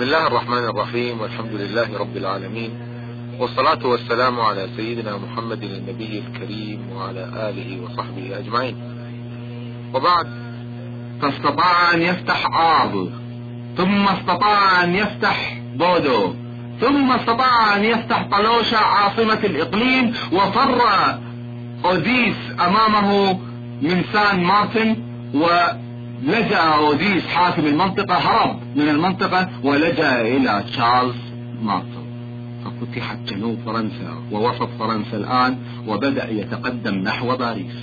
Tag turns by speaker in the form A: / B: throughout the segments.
A: بسم الله الرحمن الرحيم والحمد لله رب العالمين والصلاة والسلام على سيدنا محمد النبي الكريم وعلى آله وصحبه أجمعين وبعد
B: فاستطاع أن يفتح آب ثم استطاع أن يفتح بودو ثم استطاع أن يفتح طلوشة عاصمة الإقليم وفر أوديس أمامه من سان مارتن ولجأ أوديس حاكم المنطقة هرب من المنطقة ولجأ إلى تشارلز مارتن ففتحت جنوب فرنسا ووسط فرنسا الآن وبدأ يتقدم نحو باريس.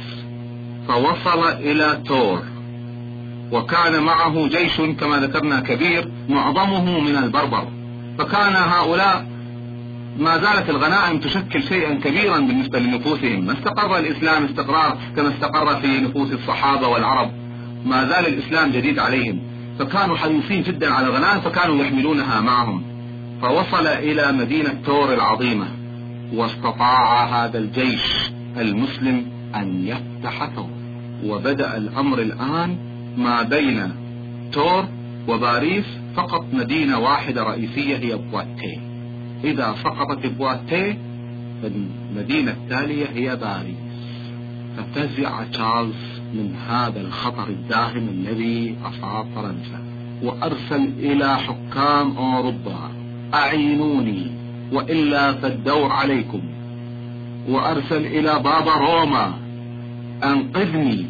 B: فوصل إلى تور وكان معه جيش كما ذكرنا كبير معظمه من البربر. فكان هؤلاء ما زالت الغنائم تشكل شيئا كبيرا بالنسبة لنفوسهم. ما استقر الإسلام استقرار كما استقر في نفوس الصحابة والعرب. ما زال الإسلام جديد عليهم. فكانوا حريصين جدا على الغنائم فكانوا يحملونها معهم. فوصل إلى مدينة تور العظيمة واستطاع هذا الجيش المسلم أن يفتح تور وبدأ الأمر الآن ما بين تور وباريس فقط مدينة واحدة رئيسية هي بواتيه. إذا سقطت بواتيه فالمدينة التالية هي باريس. ففزع تشارلز من هذا الخطر الداهم الذي أصاب فرنسا وأرسل إلى حكام أوروبا أعينوني وإلا فالدور عليكم. وأرسل إلى بابا روما أنقذني.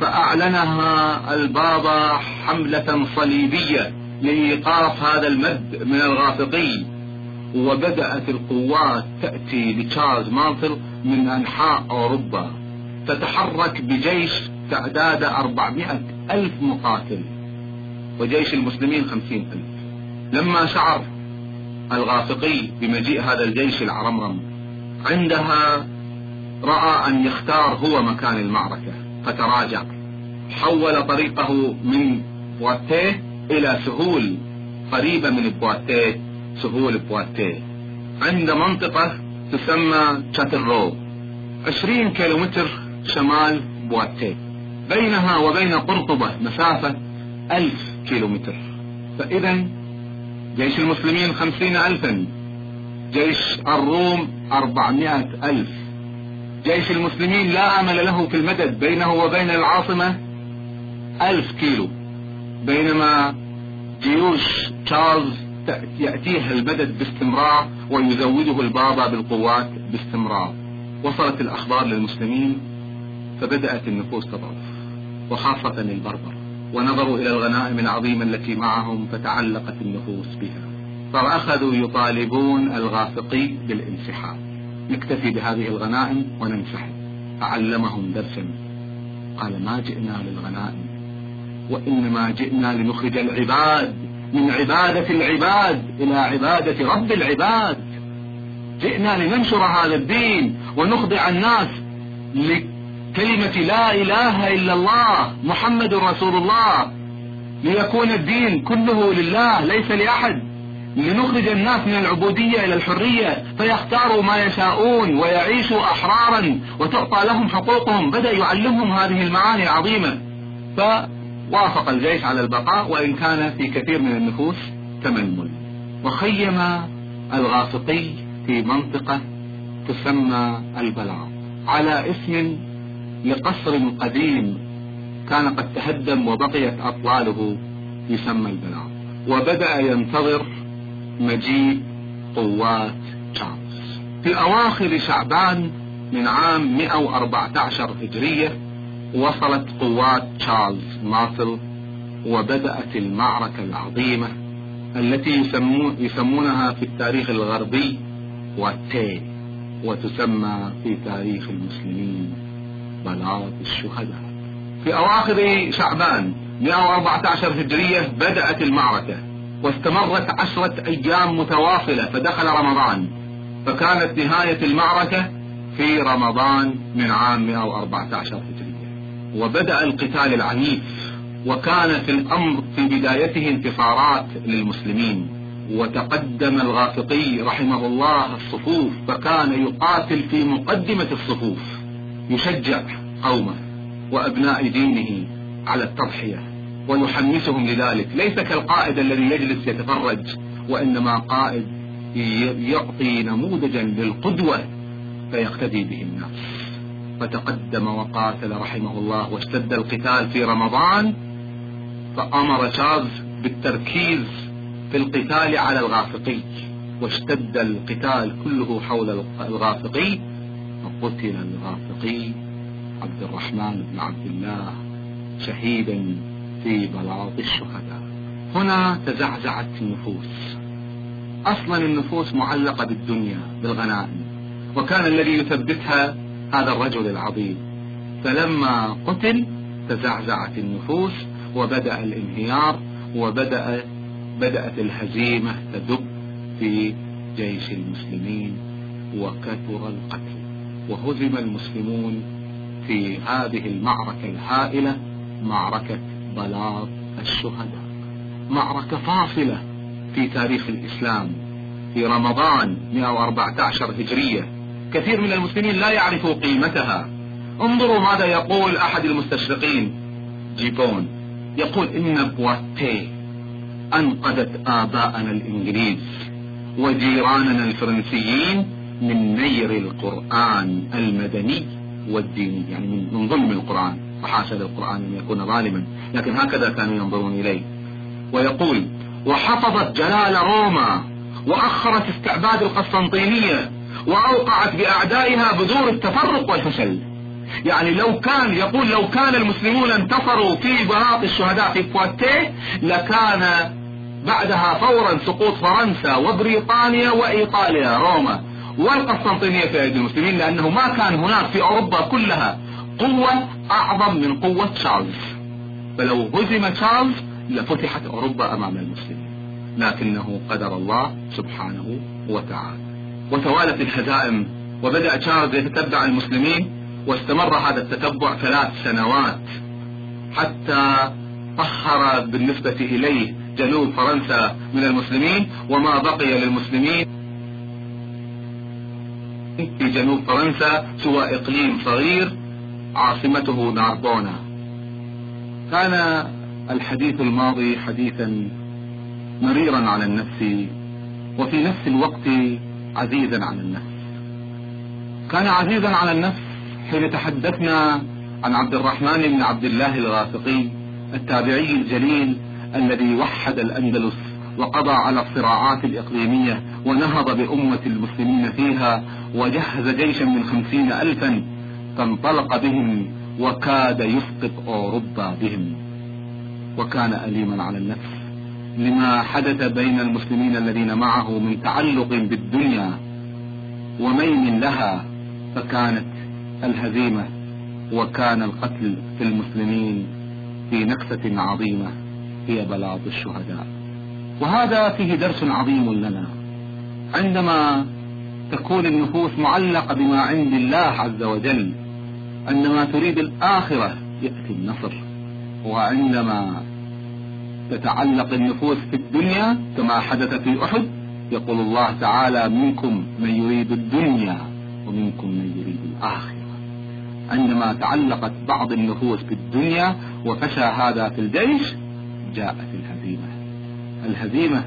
B: فأعلنها البابا حملة صليبية لإيقاف هذا المد من الغافقي وبدأت القوات تأتي لتشارلز مانتل من أنحاء أوروبا. تتحرك بجيش تعداد أربعمائة ألف مقاتل وجيش المسلمين خمسين ألف. لما شعر الغافقي بمجيء هذا الجيش العرمرم عندها رأى أن يختار هو مكان المعركة فتراجع. حول طريقه من بواتيه إلى سهول قريبة من بواتيه سهول بواتيه. عند منطقة تسمى تشاترو عشرين كيلومتر شمال بواتيه بينها وبين قرطبة مسافة ألف كيلومتر. فإذا جيش المسلمين خمسين ألفا. جيش الروم أربعمائة ألف. جيش المسلمين لا أمل له في المدد. بينه وبين العاصمة ألف كيلو. بينما جيوش تشارلز يأتيه المدد باستمرار ويزوده البابا بالقوات باستمرار. وصلت الأخبار للمسلمين. فبدأت النفوس تضعف وخاصة البربر ونظروا إلى الغنائم العظيمة التي معهم فتعلقت النفوس بها. فأخذوا يطالبون الغافقي بالانسحاب. نكتفي بهذه الغنائم وننسحب. فعلمهم درسا. قال ما جئنا للغنائم وإنما جئنا لنخرج العباد من عبادة العباد إلى عبادة رب العباد. جئنا لننشر هذا الدين ونخضع الناس لكلمة لا إله إلا الله محمد رسول الله ليكون الدين كله لله ليس لأحد. لنخرج الناس من العبودية إلى الحرية فيختاروا ما يشاءون ويعيشوا أحرارا وتعطى لهم حقوقهم. بدأ يعلمهم هذه المعاني العظيمة. فوافق الجيش على البقاء وإن كان في كثير من النفوس تململ. وخيم الغافقي في منطقة تسمى البلاط على اسم لقصر قديم كان قد تهدم وبقيت أطلاله يسمى البلاط وبدأ ينتظر مجيء قوات تشارلز في أواخر شعبان من عام 114 هجرية وصلت قوات تشارلز مارتل وبدأت المعركة العظيمة التي يسمون يسمونها في التاريخ الغربي واتي وتسمى في تاريخ المسلمين. بلاط الشهداء. في أواخر شعبان 114 هجرية بدأت المعركة واستمرت عشرة أيام متواصلة فدخل رمضان. فكانت نهاية المعركة في رمضان من عام 114 هجرية. وبدأ القتال العنيف وكان في الأمر في بدايته انتصارات للمسلمين. وتقدم الغافقي رحمه الله الصفوف فكان يقاتل في مقدمة الصفوف. يشجع قومه وأبناء دينه على التضحية ويحمسهم لذلك. ليس كالقائد الذي يجلس يتفرج وإنما قائد يعطي نموذجا للقدوة فيقتدي به الناس. فتقدم وقاتل رحمه الله واشتد القتال في رمضان فأمر تشارلز بالتركيز في القتال على الغافقي واشتد القتال كله حول الغافقي. فقتل الغافقي عبد الرحمن بن عبد الله شهيدا في بلاط الشهداء. هنا تزعزعت النفوس. أصلا النفوس معلقة بالدنيا بالغنائم. وكان الذي يثبتها هذا الرجل العظيم. فلما قتل تزعزعت النفوس وبدأ الانهيار وبدأ بدأت الهزيمة تدب في جيش المسلمين وكثر القتل. وهزم المسلمون في هذه المعركة الهائلة معركة بلاط الشهداء. معركة فاصلة في تاريخ الإسلام. في رمضان 114 هجرية. كثير من المسلمين لا يعرفوا قيمتها. انظروا ماذا يقول أحد المستشرقين. جيبون يقول إن بواتيه أنقذت آباءنا الإنجليز وجيراننا الفرنسيين من نير القرآن المدني والديني يعني من ظلم القرآن وحاشا للقرآن أن يكون ظالما. لكن هكذا كانوا ينظرون إليه. ويقول وحفظت جلال روما وأخرت استعباد القسطنطينية وأوقعت بأعدائها بذور التفرق والفشل. يعني لو كان يقول لو كان المسلمون انتصروا في بلاط الشهداء في بواتيه لكان بعدها فورا سقوط فرنسا وبريطانيا وإيطاليا روما. والقسطنطينية في أيدي المسلمين لأنه ما كان هناك في أوروبا كلها قوة أعظم من قوة تشارلز. فلو هزم تشارلز لفتحت أوروبا أمام المسلمين. لكنه قدر الله سبحانه وتعالى. وتوالت الهزائم وبدأ تشارلز يتتبع المسلمين واستمر هذا التتبع ثلاث سنوات. حتى طهر بالنسبة إليه جنوب فرنسا من المسلمين وما بقي للمسلمين في جنوب فرنسا سوى إقليم صغير عاصمته ناربونا. كان الحديث الماضي حديثا مريرا على النفس وفي نفس الوقت عزيزا على النفس. كان عزيزا على النفس حين تحدثنا عن عبد الرحمن بن عبد الله الغافقي التابعي الجليل الذي وحد الأندلس وقضى على الصراعات الإقليمية ونهض بأمة المسلمين فيها وجهز جيشا من خمسين ألفا فانطلق بهم وكاد يسقط أوروبا بهم. وكان أليما على النفس لما حدث بين المسلمين الذين معه من تعلق بالدنيا وميل لها فكانت الهزيمة وكان القتل في المسلمين في نكسة عظيمة هي بلاط الشهداء. وهذا فيه درس عظيم لنا. عندما تكون النفوس معلقة بما عند الله عز وجل. عندما تريد الآخرة يأتي النصر. وعندما تتعلق النفوس في الدنيا كما حدث في أحد يقول الله تعالى منكم من يريد الدنيا ومنكم من يريد الآخرة. عندما تعلقت بعض النفوس بالدنيا وفشى هذا في الجيش جاءت الهزيمة. الهزيمة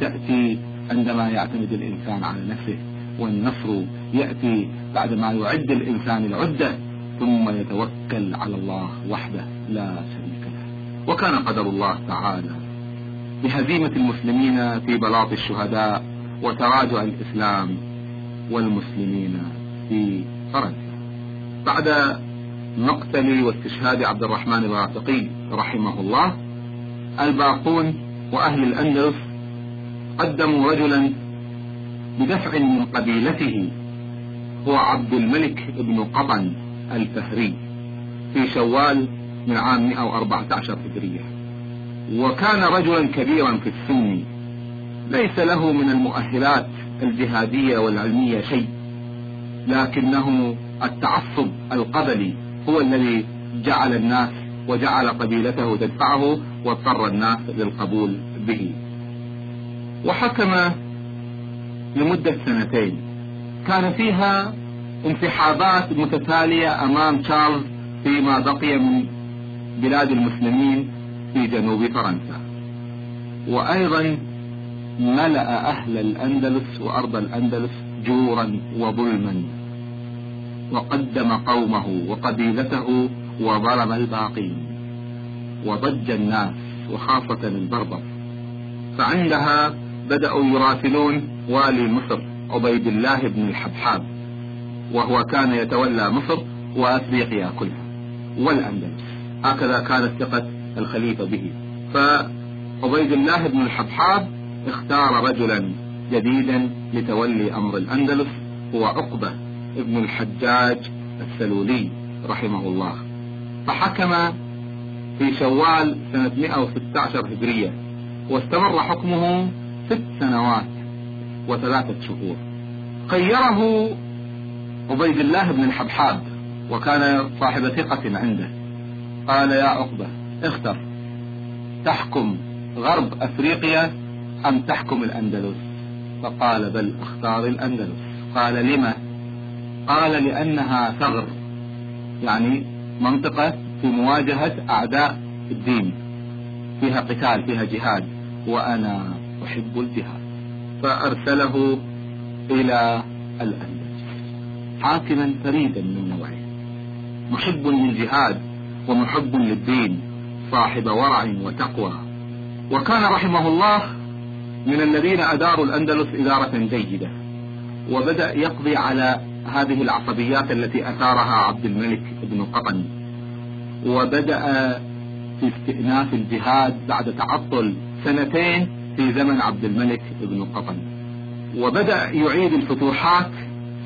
B: تأتي عندما يعتمد الإنسان على نفسه. والنصر يأتي بعدما يعد الإنسان العدة ثم يتوكل على الله وحده لا شريك له. وكان قدر الله تعالى بهزيمة المسلمين في بلاط الشهداء وتراجع الإسلام والمسلمين في فرنسا. بعد مقتل واستشهاد عبد الرحمن الغافقي رحمه الله الباقون وأهل الأندلس قدموا رجلا بدفع من قبيلته هو عبد الملك بن قطن الفهري في شوال من عام 114 هجرية. وكان رجلا كبيرا في السن. ليس له من المؤهلات الجهادية والعلمية شيء. لكنه التعصب القبلي هو الذي جعل الناس وجعل قبيلته تدفعه واضطر الناس للقبول به. وحكم لمدة سنتين. كان فيها انسحابات متتالية أمام تشارلز فيما بقي من بلاد المسلمين في جنوب فرنسا. وأيضا ملأ أهل الأندلس وأرض الأندلس جورا وظلما. وقدم قومه وقبيلته وظلم الباقين. وضج الناس وخاصة البربر. فعندها بدأوا يراسلون والي مصر عبيد الله بن الحبحاب. وهو كان يتولى مصر وأفريقيا كلها. والأندلس. هكذا كانت ثقة الخليفة به. فعبيد الله بن الحبحاب اختار رجلا جديدا لتولي أمر الأندلس هو عقبة ابن الحجاج السلولي رحمه الله. فحكم في شوال سنة 116 هجرية واستمر حكمه ست سنوات. وثلاثة شهور. خيره عبيد الله بن الحبحاب وكان صاحب ثقة عنده. قال يا عقبة اختر. تحكم غرب أفريقيا أم تحكم الأندلس؟ فقال بل أختار الأندلس. قال لما؟ قال لأنها ثغر يعني منطقة في مواجهة أعداء الدين فيها قتال فيها جهاد وأنا أحب الجهاد. فأرسله إلى الأندلس. حاكما فريدا من نوعه. محب للجهاد ومحب للدين صاحب ورع وتقوى. وكان رحمه الله من الذين أداروا الأندلس إدارة جيدة. وبدأ يقضي على هذه العصبيات التي أثارها عبد الملك بن قطن. وبدأ في استئناف الجهاد بعد تعطل سنتين في زمن عبد الملك بن قطن. وبدأ يعيد الفتوحات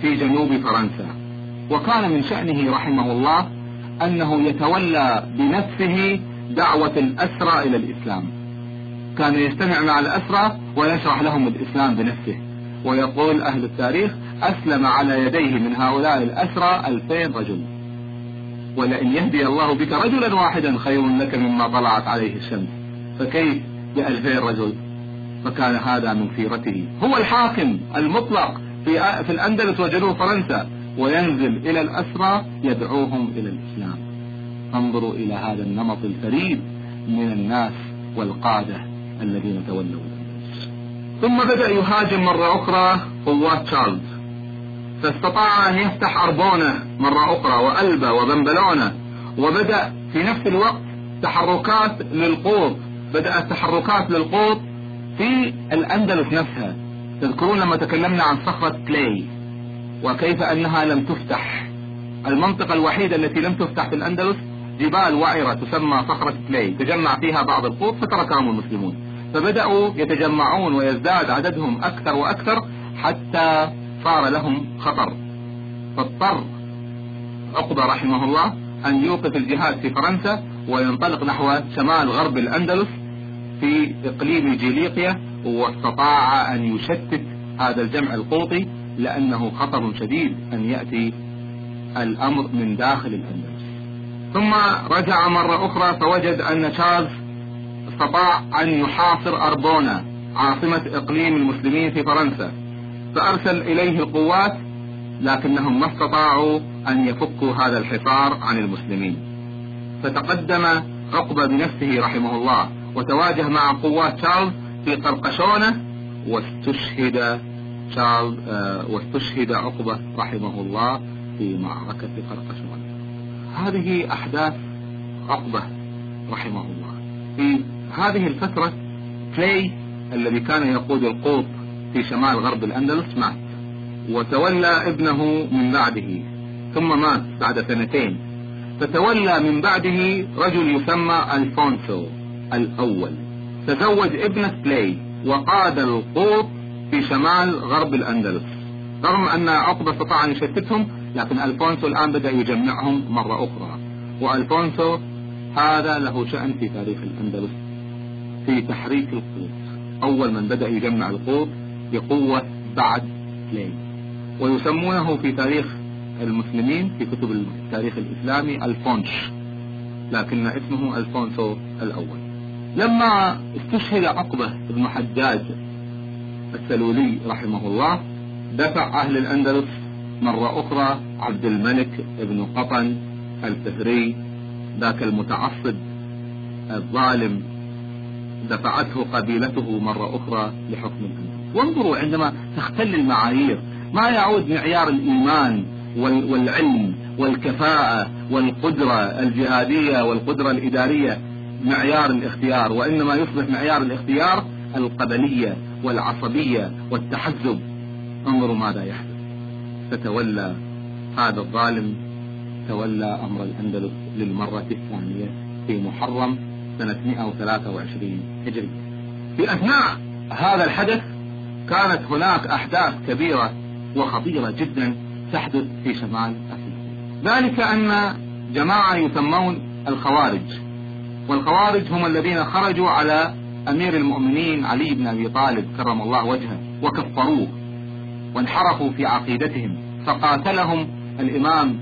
B: في جنوب فرنسا. وكان من شأنه رحمه الله أنه يتولى بنفسه دعوة الأسرى إلى الإسلام. كان يجتمع مع الأسرى ويشرح لهم الإسلام بنفسه. ويقول أهل التاريخ أسلم على يديه من هؤلاء الأسرى ألفين رجل. ولئن يهدي الله بك رجلا واحدا خير لك مما طلعت عليه الشمس. فكيف بألفين رجل؟ فكان هذا من سيرته. هو الحاكم المطلق في, في الأندلس وجنوب فرنسا وينزل إلى الأسرى يدعوهم إلى الإسلام. انظروا إلى هذا النمط الفريد من الناس والقادة الذين تولوا. ثم بدأ يهاجم مرة أخرى قوات تشارلز. فاستطاع أن يفتح أربونة مرة أخرى وألبا وبنبلونة وبدأ في نفس الوقت تحركات للقوط بدأت تحركات للقوط في الأندلس نفسها. تذكرون لما تكلمنا عن صخرة كلاي وكيف أنها لم تفتح. المنطقة الوحيدة التي لم تفتح في الأندلس جبال وعرة تسمى صخرة كلاي تجمع فيها بعض القوط فتركهم المسلمون فبدأوا يتجمعون ويزداد عددهم أكثر وأكثر حتى صار لهم خطر. فاضطر عقبة رحمه الله أن يوقف الجهاد في فرنسا وينطلق نحو شمال غرب الأندلس في إقليم جيليقيا واستطاع أن يشتت هذا الجمع القوطي لأنه خطر شديد أن يأتي الأمر من داخل الأندلس. ثم رجع مرة أخرى فوجد أن تشارلز استطاع أن يحاصر أربونا عاصمة إقليم المسلمين في فرنسا. فأرسل إليه القوات لكنهم ما استطاعوا أن يفكوا هذا الحصار عن المسلمين. فتقدم عقبة بنفسه رحمه الله. وتواجه مع قوات تشارلز في قرقشونة واستشهد تشارلز آه واستشهد عقبة رحمه الله في معركة قرقشونة. هذه أحداث عقبة رحمه الله. في هذه الفترة بلاي الذي كان يقود القوط في شمال غرب الأندلس مات وتولى ابنه من بعده ثم مات بعد سنتين. فتولى من بعده رجل يسمى ألفونسو. الأول. تزوج ابنة بلاي وقاد القوط في شمال غرب الأندلس. رغم أن عقبة استطاع أن يشتتهم لكن ألفونسو الآن بدأ يجمعهم مرة أخرى. وألفونسو هذا له شأن في تاريخ الأندلس في تحريك القوط. أول من بدأ يجمع القوط بقوة بعد بلاي ويسمونه في تاريخ المسلمين في كتب التاريخ الإسلامي ألفونش لكن اسمه ألفونسو الأول. لما استشهد عقبة بن حجاج السلولي رحمه الله دفع أهل الأندلس مرة أخرى عبد الملك بن قطن الفهري ذاك المتعصب الظالم دفعته قبيلته مرة أخرى لحكم الأندلس. وانظروا عندما تختل المعايير ما يعود معيار الإيمان والعلم والكفاءة والقدرة الجهادية والقدرة الإدارية معيار الاختيار وإنما يصبح معيار الاختيار القبلية والعصبية والتحزب. انظروا ماذا يحدث. فتولى هذا الظالم تولى أمر الأندلس للمرة الثانية في محرم سنة 123 هجري. في أثناء هذا الحدث كانت هناك أحداث كبيرة وخطيرة جدا تحدث في شمال أفريقيا. ذلك أن جماعة يسمون الخوارج. والخوارج هم الذين خرجوا على أمير المؤمنين علي بن أبي طالب كرم الله وجهه وكفروه وانحرفوا في عقيدتهم. فقاتلهم الإمام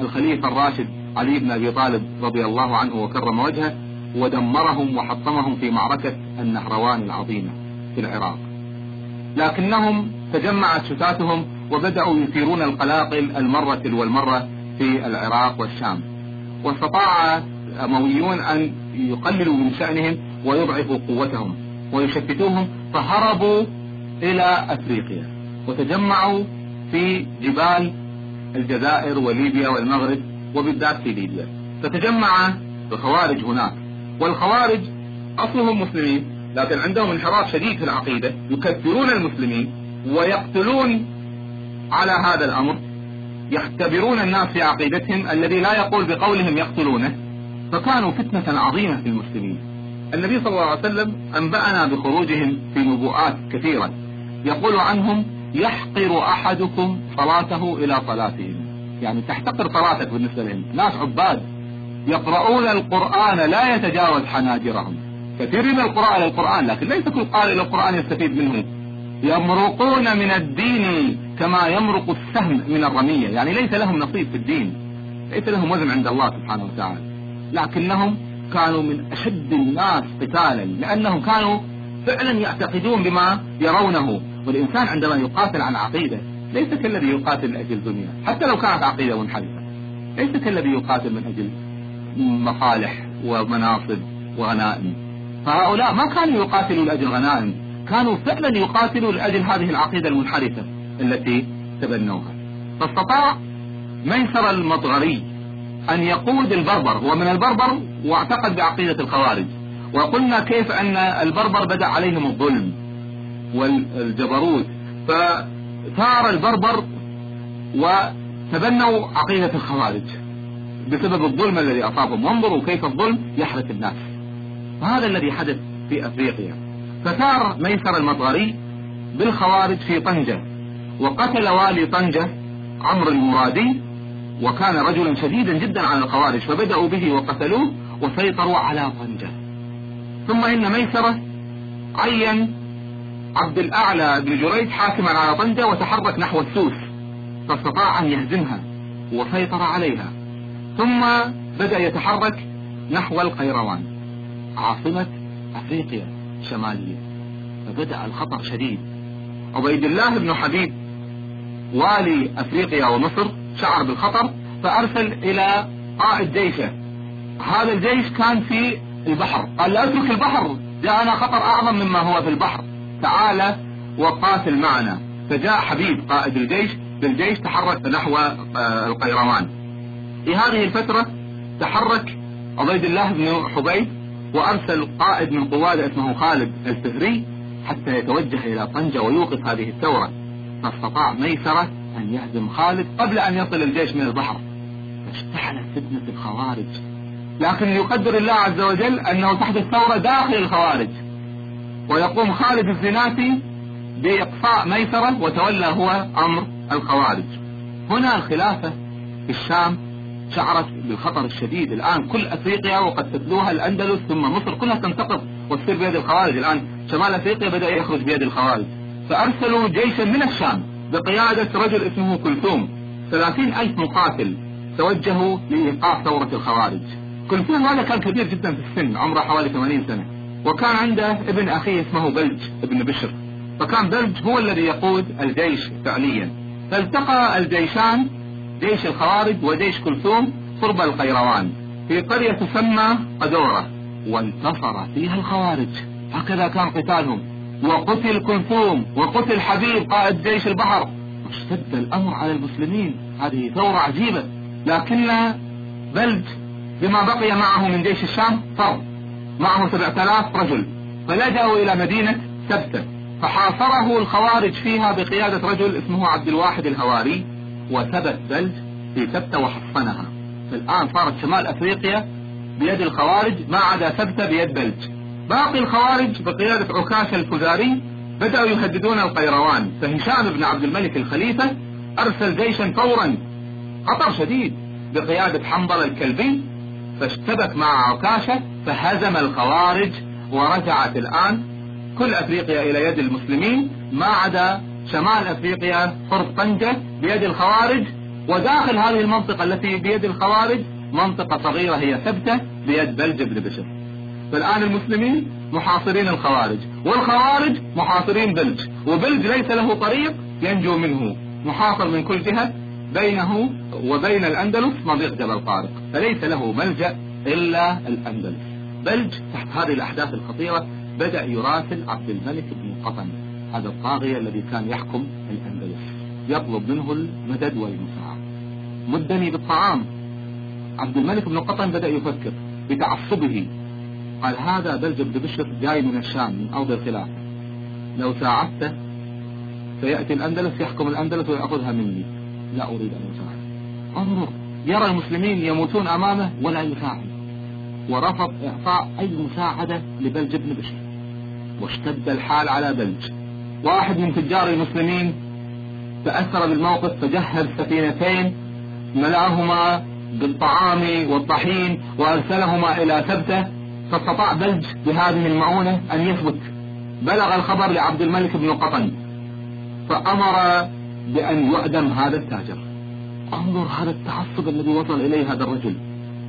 B: الخليفة الراشد علي بن أبي طالب رضي الله عنه وكرم وجهه ودمرهم وحطمهم في معركة النهروان العظيمة في العراق. لكنهم تجمعت شتاتهم وبدأوا يثيرون القلاقل المرة والمرة في العراق والشام. واستطاع الأمويون أن يقللوا من شأنهم ويضعفوا قوتهم ويشتتوهم فهربوا إلى أفريقيا وتجمعوا في جبال الجزائر وليبيا والمغرب وبالذات في ليبيا. فتجمع الخوارج هناك والخوارج أصلهم مسلمين لكن عندهم انحراف شديد في العقيدة يكثرون المسلمين ويقتلون على هذا الأمر يختبرون الناس في عقيدتهم الذي لا يقول بقولهم يقتلونه. فكانوا فتنة عظيمة في المسلمين. النبي صلى الله عليه وسلم أنبأنا بخروجهم في نبوءات كثيرة. يقول عنهم يحقر أحدكم صلاته إلى صلاتهم. يعني تحتقر صلاتك بالنسبة لهم. ناس عباد يقرؤون القرآن لا يتجاوز حناجرهم. كثير من القراء للقرآن لكن ليس كل قارئ للقرآن يستفيد منه يمرقون من الدين كما يمرق السهم من الرمية. يعني ليس لهم نصيب في الدين. ليس لهم وزن عند الله سبحانه وتعالى. لكنهم كانوا من أشد الناس قتالا لأنهم كانوا فعلا يعتقدون بما يرونه. والإنسان عندما يقاتل عن عقيدة ليس كالذي يقاتل من أجل دنيا حتى لو كانت عقيدة منحرفة ليس كالذي يقاتل من أجل مصالح ومناصب وغنائم. فهؤلاء ما كانوا يقاتلوا لأجل غنائم كانوا فعلا يقاتلوا لأجل هذه العقيدة المنحرفة التي تبنوها. فاستطاع ميسر المضغري أن يقود البربر هو من البربر واعتقد بعقيدة الخوارج. وقلنا كيف أن البربر بدأ عليهم الظلم والجبروت. فثار البربر وتبنوا عقيدة الخوارج بسبب الظلم الذي أصابهم. وانظروا كيف الظلم يحرق الناس. وهذا الذي حدث في أفريقيا. فثار ميسر المطغري بالخوارج في طنجة وقتل والي طنجة عمرو المرادي وكان رجلا شديدا جدا على الخوارج فبدأوا به وقتلوه وسيطروا على طنجة ثم إن ميسرة عين عبد الأعلى بن جريج حاكما على طنجة وتحرك نحو السوس فاستطاع أن يهزمها وسيطر عليها. ثم بدأ يتحرك نحو القيروان عاصمة أفريقيا الشمالية. فبدأ الخطر شديد. عبيد الله بن حبيب والي أفريقيا ومصر شعر بالخطر فأرسل إلى قائد جيشه. هذا الجيش كان في البحر. قال لا أترك البحر جاءنا خطر أعظم مما هو في البحر. تعال وقاتل معنا. فجاء حبيب قائد الجيش بالجيش تحرك نحو آه، القيروان. في هذه الفترة تحرك عبيد الله بن حبيب وأرسل قائد من قواد اسمه خالد الفهري حتى يتوجه إلى طنجة ويوقف هذه الثورة. فاستطاع ميسرة أن يهزم خالد قبل أن يصل الجيش من البحر. فاشتعلت فتنة الخوارج. لكن يقدر الله عز وجل أنه تحدث ثورة داخل الخوارج. ويقوم خالد الزناتي بإقصاء ميسرة وتولى هو أمر الخوارج. هنا الخلافة في الشام شعرت بالخطر الشديد. الآن كل أفريقيا وقد تتلوها الأندلس ثم مصر كلها تنتقض وتصير بيد الخوارج. الآن شمال أفريقيا بدأ يخرج بيد الخوارج. فأرسلوا جيشا من الشام بقيادة رجل اسمه كلثوم. ثلاثين ألف مقاتل توجهوا لإيقاف ثورة الخوارج. كلثوم هذا كان كبير جدا في السن عمره حوالي 80 سنة. وكان عنده ابن أخيه اسمه بلج ابن بشر. فكان بلج هو الذي يقود الجيش فعليا. فالتقى الجيشان جيش الخوارج وجيش كلثوم قرب القيروان. في قرية تسمى قدورة وانتصر فيها الخوارج. هكذا كان قتالهم. وقتل كلثوم وقتل حبيب قائد جيش البحر. واشتد الأمر على المسلمين. هذه ثورة عجيبة. لكن بلد بما بقي معه من جيش الشام فر معه 7000 رجل. فلجأوا إلى مدينة سبتة. فحاصره الخوارج فيها بقيادة رجل اسمه عبد الواحد الهواري. وثبت بلج في سبتة وحصنها. فالآن صارت شمال أفريقيا بيد الخوارج. ما عدا سبتة بيد بلج باقي الخوارج بقيادة عكاشة الفزاري بدأوا يهددون القيروان فهشام بن عبد الملك الخليفة أرسل جيشا فورا. خطر شديد بقيادة حنظل الكلبي فاشتبك مع عكاشة فهزم الخوارج ورجعت الآن. كل أفريقيا إلى يد المسلمين ما عدا شمال أفريقيا حرب طنجة بيد الخوارج وداخل هذه المنطقة التي بيد الخوارج منطقة صغيرة هي ثبتة بيد بلج بن بشر. فالآن المسلمين محاصرين الخوارج والخوارج محاصرين بلج وبلج ليس له طريق ينجو منه محاصر من كل جهة بينه وبين الأندلس مضيق جبل طارق فليس له ملجأ إلا الأندلس. بلج تحت هذه الأحداث الخطيرة بدأ يراسل عبد الملك بن قطن هذا الطاغية الذي كان يحكم الأندلس يطلب منه المدد والمساعدة. مدني بالطعام عبد الملك بن قطن بدأ يفكر بتعصبه قال هذا بلج بن بشر جاي من الشام من أرض الخلافة لو ساعدته سيأتي الأندلس يحكم الأندلس ويأخذها مني. لا أريد أن أساعد انظر يرى المسلمين يموتون أمامه ولا يساعد. ورفض إعطاء أي مساعدة لبلج بن بشر. واشتد الحال على بلج. واحد من تجار المسلمين تأثر بالموقف فجهز سفينتين ملأهما بالطعام والطحين وأرسلهما إلى ثبتة. فاستطاع بلج بهذه المعونة أن يثبت. بلغ الخبر لعبد الملك بن قطن فأمر بأن يعدم هذا التاجر. انظر هذا التعصب الذي وصل إليه هذا الرجل.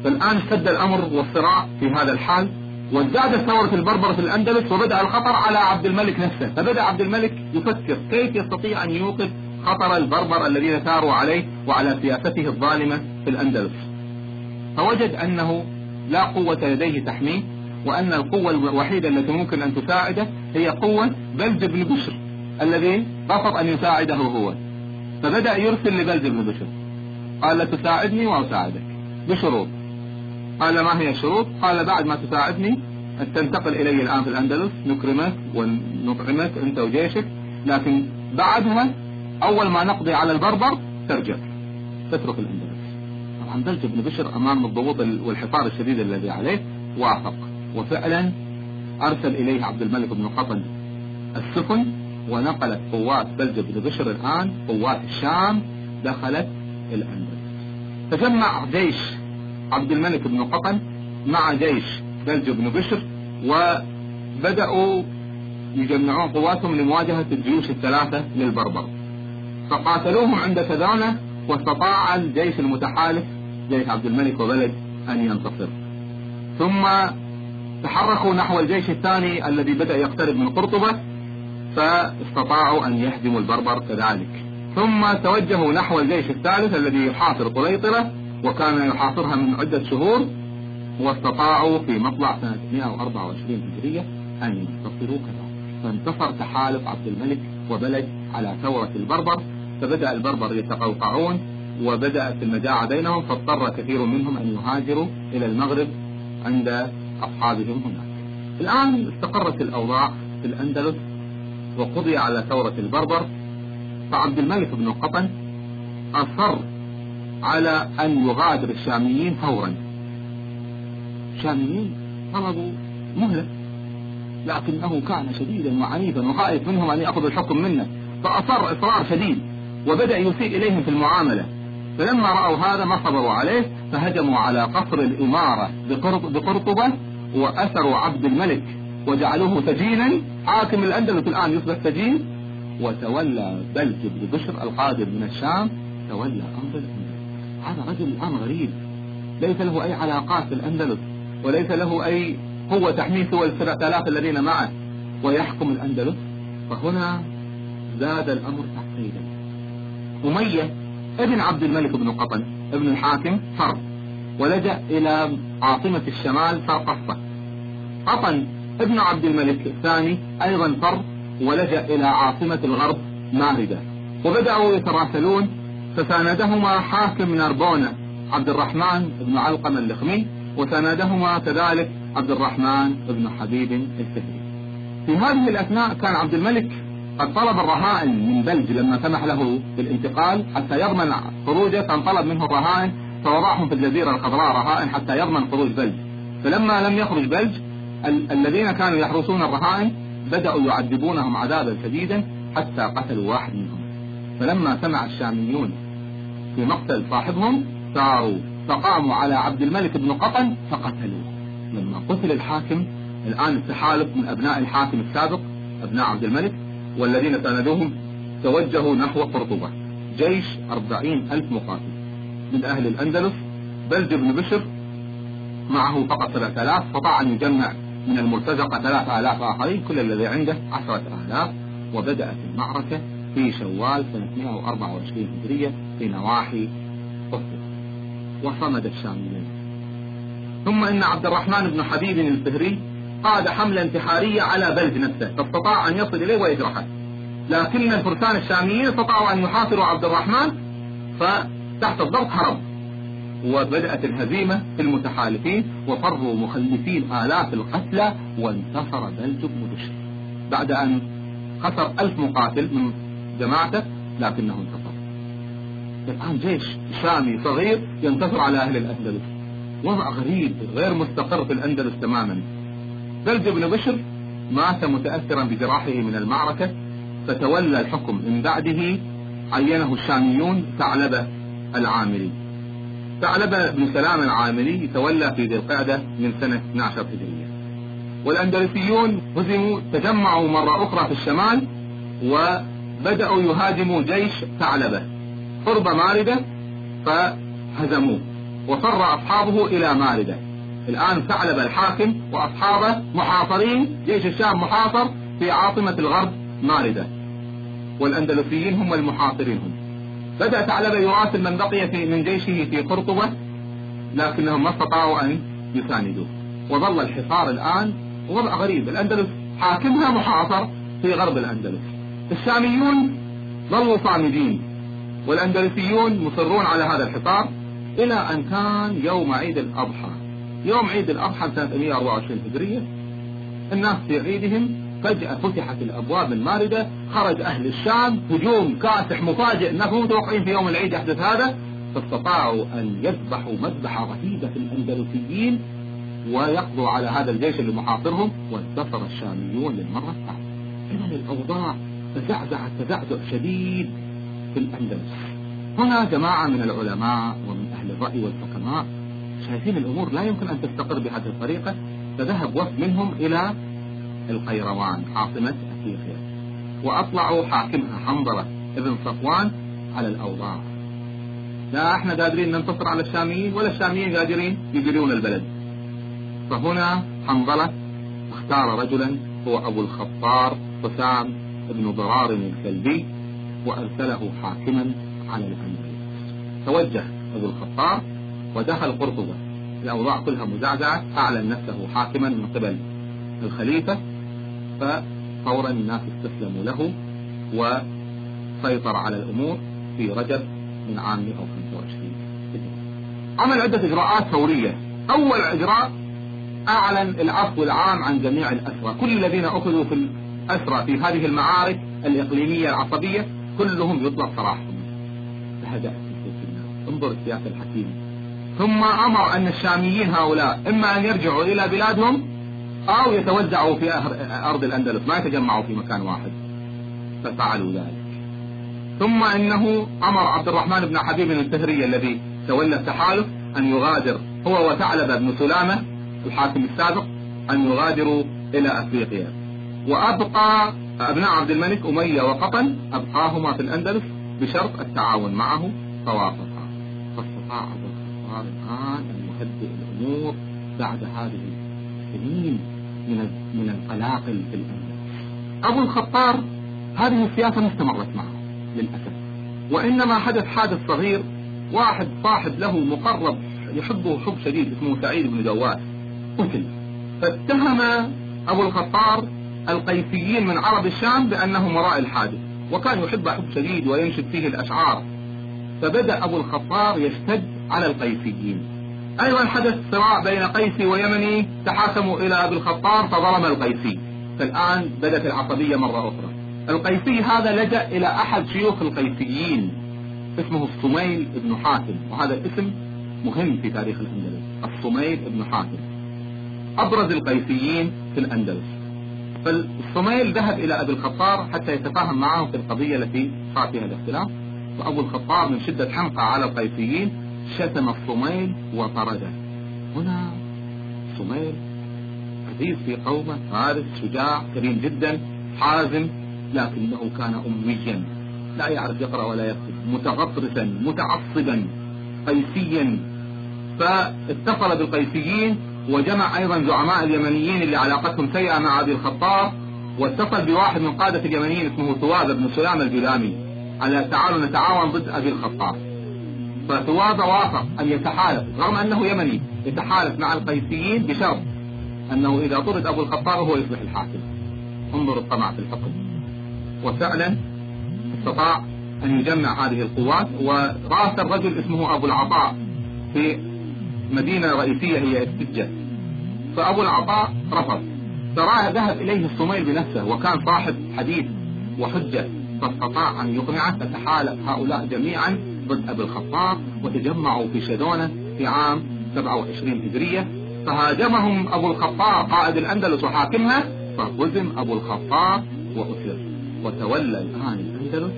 B: فالآن اشتد الأمر والصراع في هذا الحال وازدادت ثورة البربر في الأندلس وبدأ الخطر على عبد الملك نفسه. فبدأ عبد الملك يفكر كيف يستطيع أن يوقف خطر البربر الذين ثاروا عليه وعلى سياسته الظالمة في الأندلس. فوجد أنه لا قوة لديه تحميه وأن القوة الوحيدة التي ممكن أن تساعده هي قوة بلج بن بشر الذي رفض أن يساعده هو. فبدأ يرسل لبلج بن بشر. قال تساعدني وأساعدك. بشروط. قال ما هي الشروط؟ قال بعد ما تساعدني تنتقل إلي الآن في الأندلس نكرمك ونطعمك أنت وجيشك. لكن بعدها أول ما نقضي على البربر ترجع. تترك الأندلس. بلج بن بشر أمام الضغوط والحصار الشديد الذي عليه وافق. وفعلا أرسل إليه عبد الملك بن قطن السفن ونقلت قوات بلج بن بشر الآن قوات الشام دخلت الأندلس. تجمع جيش عبد الملك بن قطن مع جيش بلج بن بشر وبدأوا يجمعون قواتهم لمواجهة الجيوش الثلاثة للبربر. فقاتلوهم عند كذانة واستطاع الجيش المتحالف جيش عبد الملك وبلد أن ينتصر. ثم تحركوا نحو الجيش الثاني الذي بدأ يقترب من قرطبة فاستطاعوا أن يهزموا البربر كذلك. ثم توجهوا نحو الجيش الثالث الذي يحاصر قليطرة وكان يحاصرها من عدة شهور واستطاعوا في مطلع سنة 124 هجرية أن ينتصروا كذلك. فانتصر تحالف عبد الملك وبلد على ثورة البربر فبدأ البربر يتقوقعون وبدأت المجاعة بينهم فاضطر كثير منهم أن يهاجروا إلى المغرب عند أصحابهم هناك. الآن استقرت الأوضاع في الأندلس وقضي على ثورة البربر فعبد الملك بن قطن أصر على أن يغادر الشاميين فورا. الشاميين طلبوا مهلة لكنه كان شديدا وعنيفا وخائف منهم أن يأخذ الحكم منه فأصر إصرار شديد وبدأ يسيء إليهم في المعاملة. فلما رأوا هذا ما صبروا عليه فهجموا على قصر الإمارة بقرطبة وأسروا عبد الملك وجعلوه سجينا. حاكم الأندلس الآن يصبح سجين. وتولى بلج بن بشر القادم من الشام تولى أمر الأندلس. هذا رجل الآن غريب. ليس له أي علاقات الأندلس وليس له أي قوة تحميه سوى آلاف الذين معه. ويحكم الأندلس. فهنا زاد الأمر تعقيدا أمية ابن عبد الملك بن قطن ابن الحاكم فر ولجأ إلى عاصمة الشمال فرقصة قطن ابن عبد الملك الثاني أيضا فر ولجأ إلى عاصمة الغرب ماردة وبدأوا يتراسلون فساندهما حاكم نربونة عبد الرحمن بن علقم اللخمي وساندهما كذلك عبد الرحمن بن حبيب الفهري. في هذه الأثناء كان عبد الملك قد طلب الرهائن من بلج لما سمح له بالانتقال حتى يضمن خروجه كان طلب منه الرهائن فوضعهم في الجزيرة الخضراء رهائن حتى يضمن خروج بلج. فلما لم يخرج بلج ال الذين كانوا يحرسون الرهائن بدأوا يعذبونهم عذابا شديدا حتى قتلوا واحد منهم. فلما سمع الشاميون في مقتل صاحبهم ساروا فقاموا على عبد الملك بن قطن فقتلوه. لما قتل الحاكم الآن التحالف من أبناء الحاكم السابق أبناء عبد الملك والذين ساندوهم توجهوا نحو قرطبة جيش أربعين ألف مقاتل. من أهل الأندلس بلج بن بشر معه فقط ثلاثة آلاف. استطاع أن يجمع من المرتزقة ثلاثة آلاف آخرين كل الذي عنده عشرة آلاف. وبدأت المعركة في شوال سنة 124 هجرية في نواحي قرطبة وصمد الشاميون ثم إن عبد الرحمن بن حبيب الفهري قاد حملة انتحارية على بلد نفسه فاستطاع أن يصل إليه ويجرحه لكن الفرسان الشاميين استطاعوا أن يحاصروا عبد الرحمن فتحت الضغط هرب وبدأت الهزيمة في المتحالفين وفروا مخلفين آلاف القتلى وانتصر بلج بن بشر. بعد أن خسر ألف مقاتل من جماعته لكنه انتصر. الآن جيش شامي صغير ينتصر على أهل الأندلس. وضع غريب غير مستقر في الأندلس تماما. بلج بن بشر مات متأثرا بجراحه من المعركة فتولى الحكم من بعده عينه الشاميون ثعلبة العامري ثعلبة بن سلام العامري تولى في ذي القعدة من سنة 12 هجرية. والأندلسيون هزموا تجمعوا مرة أخرى في الشمال وبدأوا يهاجموا جيش ثعلبة. قرب ماردة فهزموه وفر أصحابه إلى ماردة الآن ثعلبة الحاكم وأصحابه محاصرين جيش الشام محاصر في عاصمة الغرب ماردة. والأندلسيين هم المحاصرين هم. بدأ ثعلبة يراسل من بقي من جيشه في قرطبة لكنهم ما استطاعوا أن يساندوه. وظل الحصار الآن وضع غريب. الأندلس حاكمها محاصر في غرب الأندلس. الشاميون ظلوا صامدين والأندلسيون مصرون على هذا الحصار إلى أن كان يوم عيد الأضحى. يوم عيد الأضحى سنة 124 هجرية الناس في عيدهم فجأة فتحت الأبواب الماردة خرج أهل الشام هجوم كاسح مفاجئ أنهم متوقعين في يوم العيد يحدث هذا فاستطاعوا أن يذبحوا مذبحة رهيبة في الأندلسيين ويقضوا على هذا الجيش اللي محاصرهم وانتصر الشاميون للمرة الثانية. إذا الأوضاع تزعزعت تزعزع شديد في الأندلس. هنا جماعة من العلماء ومن أهل الرأي والحكماء شايفين الأمور لا يمكن أن تستقر بهذه الطريقة. فذهب وفد منهم إلى القيروان عاصمة أفريقيا. وأطلعوا حاكمها حنظلة ابن صفوان على الأوضاع. لا إحنا قادرين ننتصر على الشاميين ولا الشاميين قادرين يديرون البلد. فهنا حنظلة اختار رجلا هو أبو الخطار حسام بن ضرار الكلبي وأرسله حاكما على الأندلس توجه أبو الخطار ودخل قرطبة الأوضاع كلها مزعزعة. أعلن نفسه حاكما من قبل الخليفة ففورا الناس استسلموا له وسيطر على الأمور في رجب من عام 125 عمل عدة إجراءات فورية. أول إجراء أعلن العفو العام عن جميع الأسرى. كل الذين أخذوا في الأسرى في هذه المعارك الإقليمية العصبية كلهم يطلق سراحهم. فهدأت انظر السياسة الحكيمة. ثم أمر أن الشاميين هؤلاء إما أن يرجعوا إلى بلادهم أو يتوزعوا في أرض الأندلس ما يتجمعوا في مكان واحد. ففعلوا ذلك. ثم إنه أمر عبد الرحمن بن حبيب الفهري الذي تولى التحالف أن يغادر هو وثعلبة بن سلامة الحاكم السابق أن يغادروا إلى أفريقيا. وأبقى أبناء عبد الملك أمية وقطن أبقاهما في الأندلس بشرط التعاون معه فوافقا. فاستطاع أبو الخطاب الآن أن يهدئ الأمور بعد هذه السنين من من القلاقل في الأندلس أبو الخطار هذه السياسة ما استمرت معه للأسف. وإنما حدث حادث صغير واحد صاحب له مقرب يحبه حب شديد اسمه سعيد بن دواس قتل. فاتهم أبو الخطار القيسيين من عرب الشام بأنهم وراء الحادث وكان يحب حب شديد وينشد فيه الأشعار. فبدأ أبو الخطار يشتد على القيسيين. أيضا حدث صراع بين قيسي ويمني تحاكموا إلى أبي الخطار فظلم القيسي. فالآن بدأت العصبية مرة أخرى. القيسي هذا لجأ إلى أحد شيوخ القيسيين اسمه الصميل بن حاتم. وهذا الاسم مهم في تاريخ الأندلس. الصميل بن حاتم. أبرز القيسيين في الأندلس. فالصميل ذهب إلى أبي الخطار حتى يتفاهم معه في القضية التي صار فيها الاختلاف. وأبو الخطار من شدة حمقى على القيسيين شتم الصميل وطرده. هنا صميل عزيز في قومه فارس شجاع كريم جدا حازم لكنه كان أميا. لا يعرف يقرأ ولا يكتب. متغطرسا متعصبا قيسيا. فاتصل بالقيسيين وجمع أيضا زعماء اليمنيين اللي علاقتهم سيئة مع ابي الخطاب واتصل بواحد من قادة اليمنيين اسمه ثواب بن سلام الجلامي على تعالوا نتعاون ضد أبي الخطاب. فثواب وافق أن يتحالف رغم أنه يمني يتحالف مع القيسيين بشرط أنه إذا طرد أبو الخطاب هو يصبح الحاكم. انظر الطمع في الحكم. وفعلا استطاع أن يجمع هذه القوات وراسل رجل اسمه أبو العطاء في مدينة رئيسية هي استجة فأبو العطاء رفض. فراه ذهب إليه الصميل بنفسه وكان صاحب حديث وحجة. فاستطاع أن يقنعه فتحالف هؤلاء جميعا ضد أبي الخطاب وتجمعوا في شدونة في عام 27 هجرية. فهاجمهم أبو الخطاب قائد الأندلس وحاكمها فهزم أبو الخطاب وأسر وتولى الآن الأندلس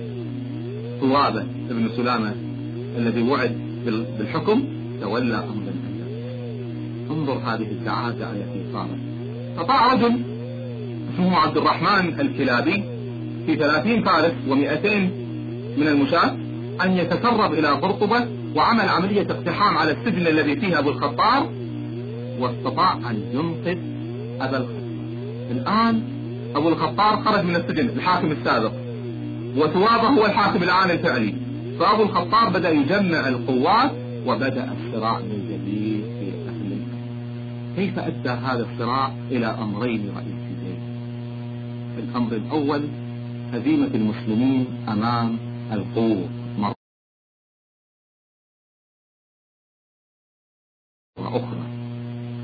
B: طوابة ابن سلامة الذي وعد بالحكم. تولى أمر انظر هذه السعادة التي صارت فطاع رجل اسمه عبد الرحمن الكلابي في ثلاثين فارس ومئتين من المشاة أن يتسرب إلى قرطبة وعمل عملية اقتحام على السجن الذي فيه أبو الخطاب واستطاع أن ينقذ أبا الخطاب. الآن أبو الخطاب خرج من السجن الحاكم السابق وثوابه هو الحاكم الآن الفعلي. فأبو الخطاب بدأ يجمع القوات وبدأ الصراع من جديد في أهل كيف أدى هذا الصراع إلى أمرين رئيسيين؟ الأمر الأول هزيمة المسلمين أمام القوة. مرة أخرى.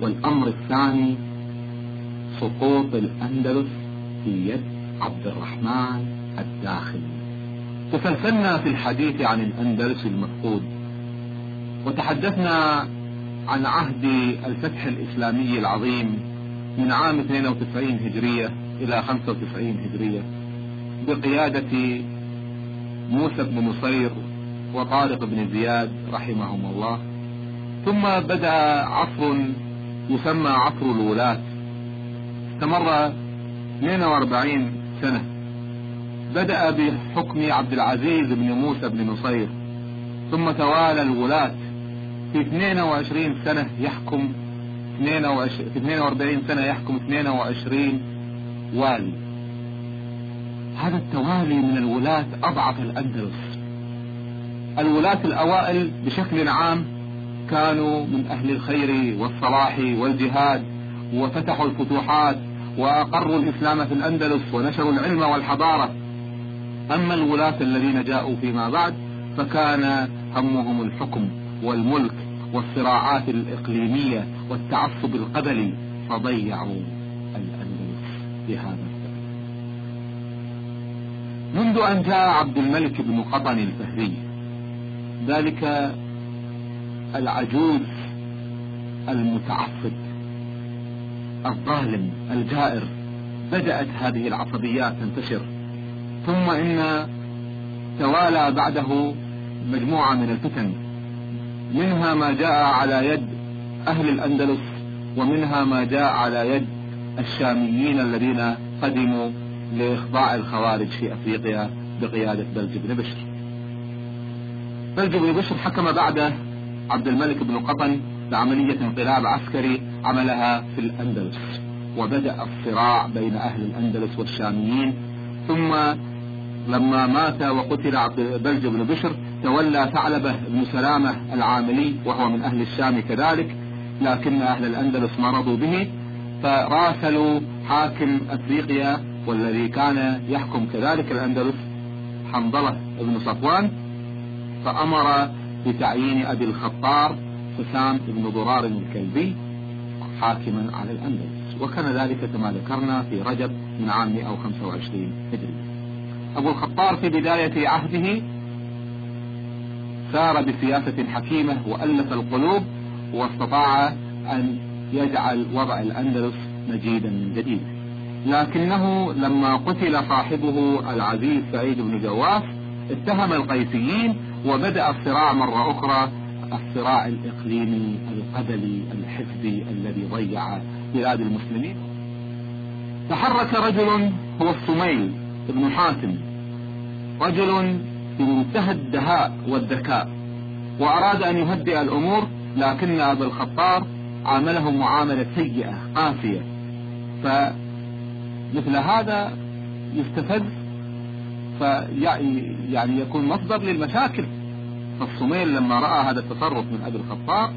B: والأمر الثاني سقوط الأندلس في يد عبد الرحمن الداخلي. تسلسلنا في الحديث عن الأندلس المفقود. وتحدثنا عن عهد الفتح الإسلامي العظيم من عام 92 هجرية إلى 95 هجرية. بقيادة موسى بن نصير وطارق بن زياد رحمهم الله. ثم بدأ عصر يسمى عصر الولاة. استمر 42 سنة. بدأ بحكم عبد العزيز بن موسى بن نصير. ثم توالى الولاة. في 22 سنة يحكم 22 في 42 سنة يحكم 22 والي هذا التوالي من الولاة أضعف الأندلس. الولاة الأوائل بشكل عام كانوا من أهل الخير والصلاح والجهاد وفتحوا الفتوحات وأقروا الإسلام في الأندلس ونشروا العلم والحضارة. أما الولاة الذين جاءوا فيما بعد فكان همهم الحكم والملك والصراعات الإقليمية والتعصب القبلي فضيعوا الأندلس بهذا منذ أن جاء عبد الملك بن قطن الفهري ذلك العجوز المتعصب الظالم الجائر بدأت هذه العصبيات تنتشر. ثم إن توالى بعده مجموعة من الفتن منها ما جاء على يد أهل الأندلس ومنها ما جاء على يد الشاميين الذين قدموا لإخضاع الخوارج في أفريقيا بقيادة بلج بن بشر. بلج بن بشر حكم بعد عبد الملك بن قطن بعملية انقلاب عسكري عملها في الأندلس وبدأ الصراع بين أهل الأندلس والشاميين. ثم لما مات وقتل عبد بلج بن بشر تولى ثعلبة بن سلامة العاملي وهو من أهل الشام كذلك لكن أهل الأندلس ما رضوا به فراسلوا حاكم أفريقيا والذي كان يحكم كذلك الأندلس حنظلة بن صفوان فأمر بتعيين أبي الخطار حسام بن ضرار الكلبي حاكما على الأندلس. وكان ذلك كما ذكرنا في رجب من عام 125 هجري. أبو الخطار في بداية عهده سار بسياسة حكيمة وألف القلوب واستطاع أن يجعل وضع الأندلس مجيدا من جديد لكنه لما قتل صاحبه العزيز سعيد بن جواس اتهم القيسيين وبدأ الصراع مرة أخرى الصراع الإقليمي القبلي الحزبي الذي ضيع بلاد المسلمين. تحرك رجل هو الصميل بن حاتم رجل بمنتهى الدهاء والذكاء وأراد أن يهدئ الأمور لكن أبا الخطار عاملهم معاملة سيئة قاسية. فمثل هذا يستفز فيعني يكون مصدر للمشاكل. فالصميل لما رأى هذا التصرف من أبي الخطاب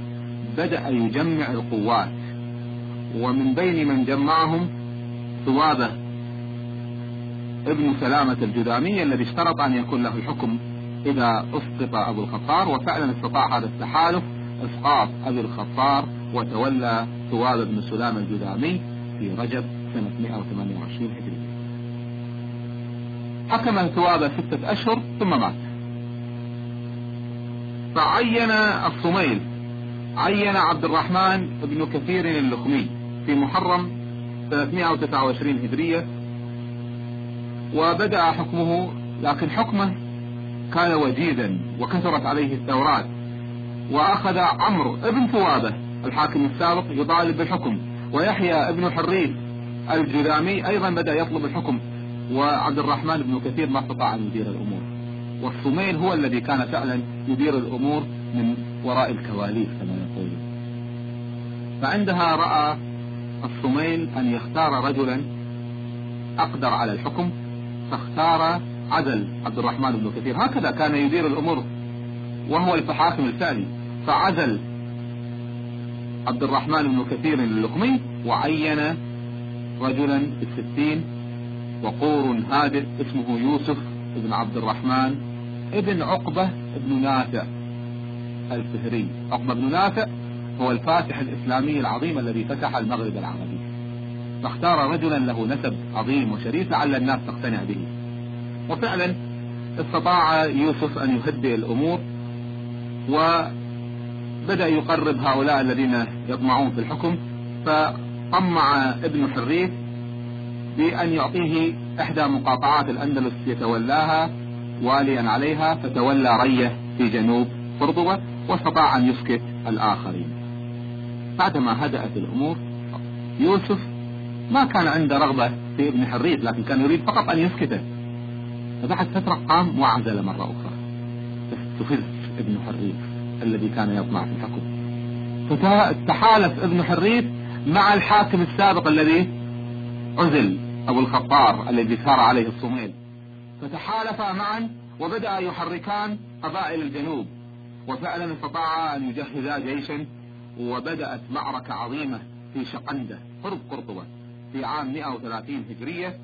B: بدأ يجمع القوات ومن بين من جمعهم ثوابة ابن سلامة الجذامي الذي اشترط أن يكون له الحكم إذا أسقط أبو الخطار وفعلا استطاع هذا التحالف إسقاط أبي الخطار وتولى ثواب بن سلام الجذامي في رجب سنة 128 هجري. حكم ثواب ستة أشهر ثم مات. فعين الصميل عين عبد الرحمن بن كثير اللخمي في محرم 329 هجرية وبدأ حكمه لكن حكمه كان وجيزا وكثرت عليه الثورات. وأخذ عمرو ابن ثوابه الحاكم السابق يطالب بالحكم ويحيى ابن حريث الجذامي أيضا بدأ يطلب الحكم وعبد الرحمن بن كثير ما استطاع أن يدير الأمور. والصميل هو الذي كان فعلا يدير الأمور من وراء الكواليس كما يقول. فعندها رأى الصميل أن يختار رجلا أقدر على الحكم فاختار عزل عبد الرحمن بن كثير. هكذا كان يدير الأمور وهو الحاكم الثاني فعزل عبد الرحمن بن كثير اللقمي وعين رجلا بالستين وقور هادئ اسمه يوسف بن عبد الرحمن ابن عقبة بن نافع الفهري. عقبة بن نافع هو الفاتح الإسلامي العظيم الذي فتح المغرب العربي. فاختار رجلا له نسب عظيم وشريف لعل الناس تقتنع به. وفعلا استطاع يوسف أن يهدئ الأمور وبدأ يقرب هؤلاء الذين يطمعون في الحكم. فطمع ابن حريث بأن يعطيه إحدى مقاطعات الأندلس يتولاها واليا عليها فتولى رية في جنوب قرطبة واستطاع أن يسكت الآخرين. بعدما هدأت الأمور يوسف ما كان عنده رغبة في ابن حريث لكن كان يريد فقط أن يسكته فبعد فترة قام وعزل مرة أخرى. استفز ابن حريث الذي كان يطمع في الحكم فتحالف ابن حريث مع الحاكم السابق الذي عزل أبو الخطار الذي سار عليه الصوميل فتحالفا معا وبدأ يحركان قبائل الجنوب. وفعلا استطاعا أن يجهزا جيشا وبدأت معركة عظيمة في شقندة قرب قرطبة في عام 130 هجرية.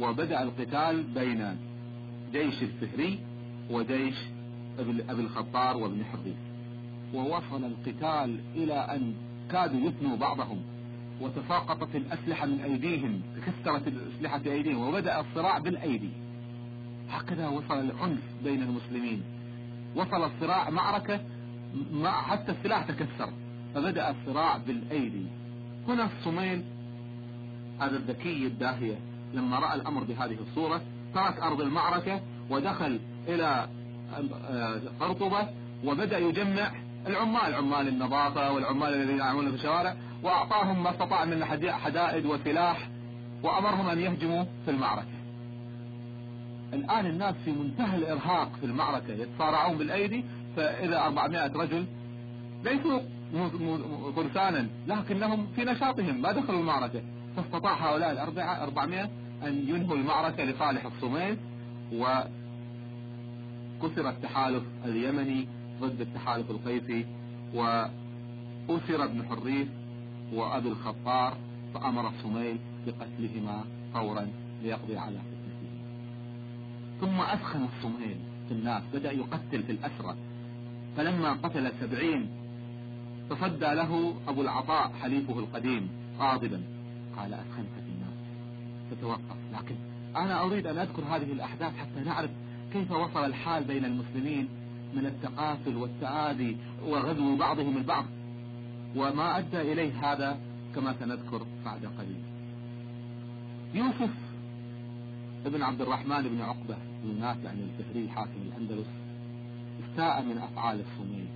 B: وبدأ القتال بين جيش الفهري وجيش أبي الخطار وابن حريث. ووصل القتال إلى أن كادوا يثنوا بعضهم وتساقطت الأسلحة من أيديهم تكسرت الأسلحة في أيديهم وبدأ الصراع بالأيدي. هكذا وصل العنف بين المسلمين. وصل الصراع معركة مع حتى السلاح تكسر فبدأ الصراع بالأيدي. هنا الصميل هذا الذكي الداهية لما رأى الأمر بهذه الصورة ترك أرض المعركة ودخل إلى قرطبة وبدأ يجمع العمال عمال النظافة والعمال الذين يعملون في الشوارع وأعطاهم ما استطاع من حدائد وسلاح وأمرهم أن يهجموا في المعركة. الآن الناس في منتهى الإرهاق في المعركة يتصارعون بالأيدي فإذا 400 رجل ليسوا فرسانا لكنهم في نشاطهم ما دخلوا المعركة. فاستطاع هؤلاء الأربعة 400 أن ينهوا المعركة لصالح الصومال وكسر التحالف اليمني ضد التحالف القيسي وأسر ابن حريث وأبي الخطار فأمر الصميل بقتلهما فورا ليقضي على فتنته ثم أسخن الصميل في الناس بدأ يقتل في الأسرة. فلما قتل سبعين تصدى له أبو العطاء حليفه القديم غاضبا. قال أسخنت في الناس. فتوقف لكن أنا أريد أن أذكر هذه الأحداث حتى نعرف كيف وصل الحال بين المسلمين من التقاتل والتعادي وغزو بعضهم البعض. وما أدى إليه هذا كما سنذكر بعد قليل. يوسف ابن عبد الرحمن بن عقبة بن نافع الفهري حاكم الأندلس استاء من أفعال الصميم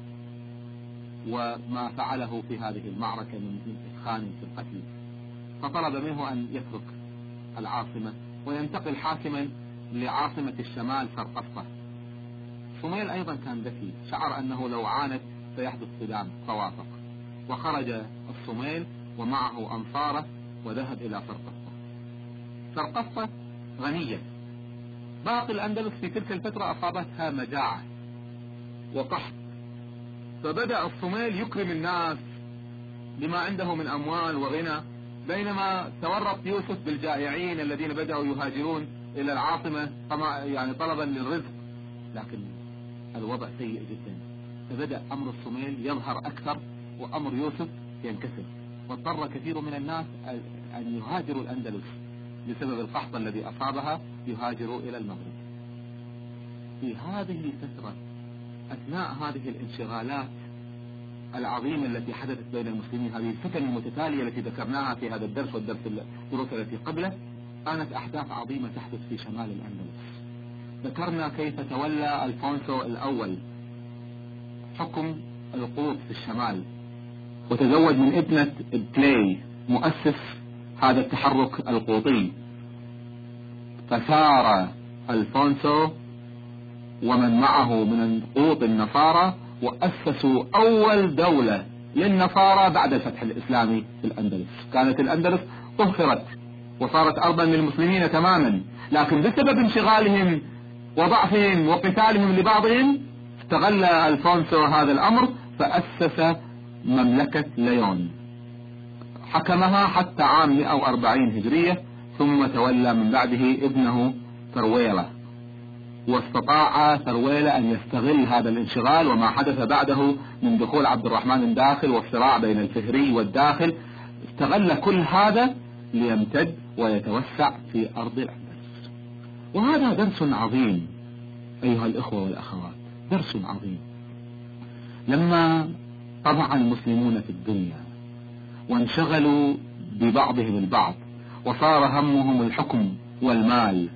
B: وما فعله في هذه المعركة من إدخان في القتل. فطلب منه أن يترك العاصمة وينتقل حاكما لعاصمة الشمال سرقسطة صميل أيضا كان ذكي شعر أنه لو عاند سيحدث صدام فوافق وخرج الصميل ومعه أنصاره وذهب إلى سرقسطة سرقسطة غنية. باقي الأندلس في تلك الفترة أصابتها مجاعة وقحط. فبدأ الصميل يكرم الناس بما عنده من أموال وغنى بينما تورط يوسف بالجائعين الذين بدأوا يهاجرون إلى العاصمة يعني طلبا للرزق. لكن الوضع سيء جدا. فبدأ أمر الصميل يظهر أكثر وأمر يوسف ينكسر. واضطر كثير من الناس أن يهاجروا الأندلس بسبب القحط الذي أصابها يهاجروا إلى المغرب. في هذه الفترة أثناء هذه الانشغالات العظيمة التي حدثت بين المسلمين هذه الفتن المتتالية التي ذكرناها في هذا الدرس والدرس الدروس التي قبله كانت أحداث عظيمة تحدث في شمال الأندلس. ذكرنا كيف تولى ألفونسو الأول. حكم القوط في الشمال. وتزوج من ابنة بلاي مؤسس هذا التحرك القوطي. فثار ألفونسو ومن معه من قوط النصارى وأسسوا أول دولة للنصارى بعد الفتح الإسلامي في الأندلس. كانت الأندلس طهرت وصارت أرضا للمسلمين تماما. لكن بسبب انشغالهم وضعفهم وقتالهم لبعضهم استغل ألفونسو هذا الأمر فأسس مملكة ليون. حكمها حتى عام 140 هجرية ثم تولى من بعده ابنه ثرويلة. واستطاع ثرويلة أن يستغل هذا الانشغال وما حدث بعده من دخول عبد الرحمن الداخل والصراع بين الفهري والداخل. استغل كل هذا ليمتد ويتوسع في أرض الأندلس وهذا درس عظيم أيها الإخوة والأخوات درس عظيم. لما طمع المسلمون في الدنيا وانشغلوا ببعضهم البعض وصار همهم الحكم والمال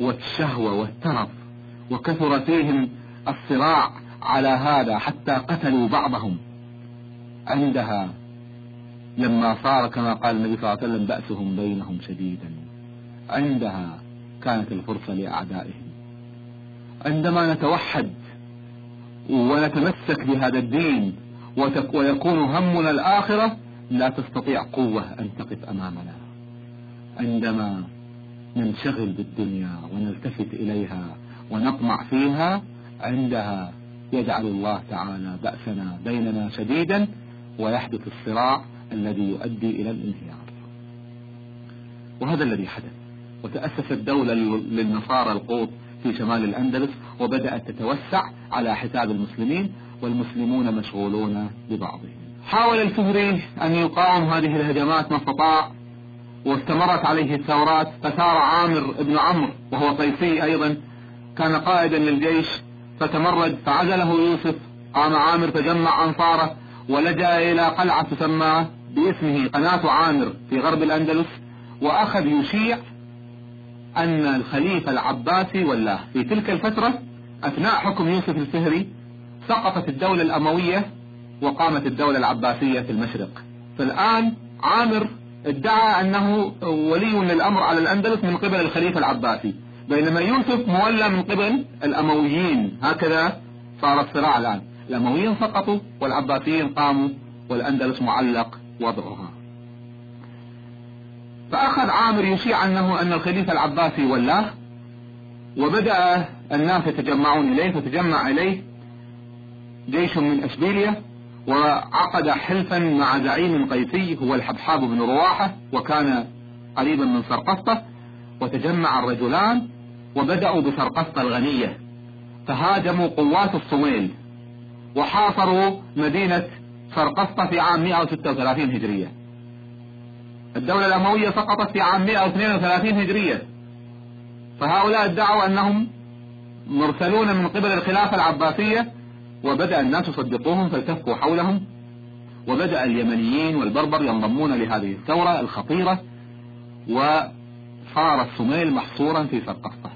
B: والشهوة والترف وكثر فيهم الصراع على هذا حتى قتلوا بعضهم. عندها لما صار كما قال النبي صلى الله عليه وسلم بأسهم بينهم شديدا. عندها كانت الفرصة لأعدائهم. عندما نتوحد ونتمسك بهذا الدين ويكون همنا الآخرة لا تستطيع قوة أن تقف أمامنا. عندما ننشغل بالدنيا ونلتفت إليها ونطمع فيها عندها يجعل الله تعالى بأسنا بيننا شديدا ويحدث الصراع الذي يؤدي إلى الانهيار. وهذا الذي حدث. وتأسست دولة للنصارى القوط في شمال الأندلس وبدأت تتوسع على حساب المسلمين والمسلمون مشغولون ببعضهم. حاول الفهري أن يقاوم هذه الهجمات ما استطاع واستمرت عليه الثورات. فثار عامر بن عمرو وهو قيسي أيضا كان قائدا للجيش. فتمرد فعزله يوسف. قام عامر فجمع أنصاره ولجأ إلى قلعة تسمى باسمه قناة عامر في غرب الأندلس. وأخذ يشيع أن الخليفة العباسي والله في تلك الفترة أثناء حكم يوسف الفهري سقطت الدولة الأموية وقامت الدولة العباسية في المشرق. فالآن عامر ادعى أنه ولي للأمر على الأندلس من قبل الخليفة العباسي. بينما يوسف مولى من قبل الأمويين. هكذا صار الصراع الآن. الأمويين سقطوا والعباسيين قاموا والأندلس معلق وضعها. فأخذ عامر يشيع أنه أن الخليفة العباسي ولاه وبدأ الناس يتجمعون إليه فتجمع إليه جيش من أشبيلية وعقد حلفا مع زعيم قيسي هو الحبحاب بن رواحة وكان قريبا من سرقسطة وتجمع الرجلان وبدأوا بسرقسطة الغنية. فهاجموا قوات الصوميل وحاصروا مدينة سرقسطة في عام 136 هجرية. الدولة الأموية سقطت في عام 132 هجرية. فهؤلاء ادعوا أنهم مرسلون من قبل الخلافة العباسية وبدأ الناس يصدقوهم فالتفوا حولهم وبدأ اليمنيين والبربر ينضمون لهذه الثورة الخطيرة وصار الصوميل محصورا في سرقسطة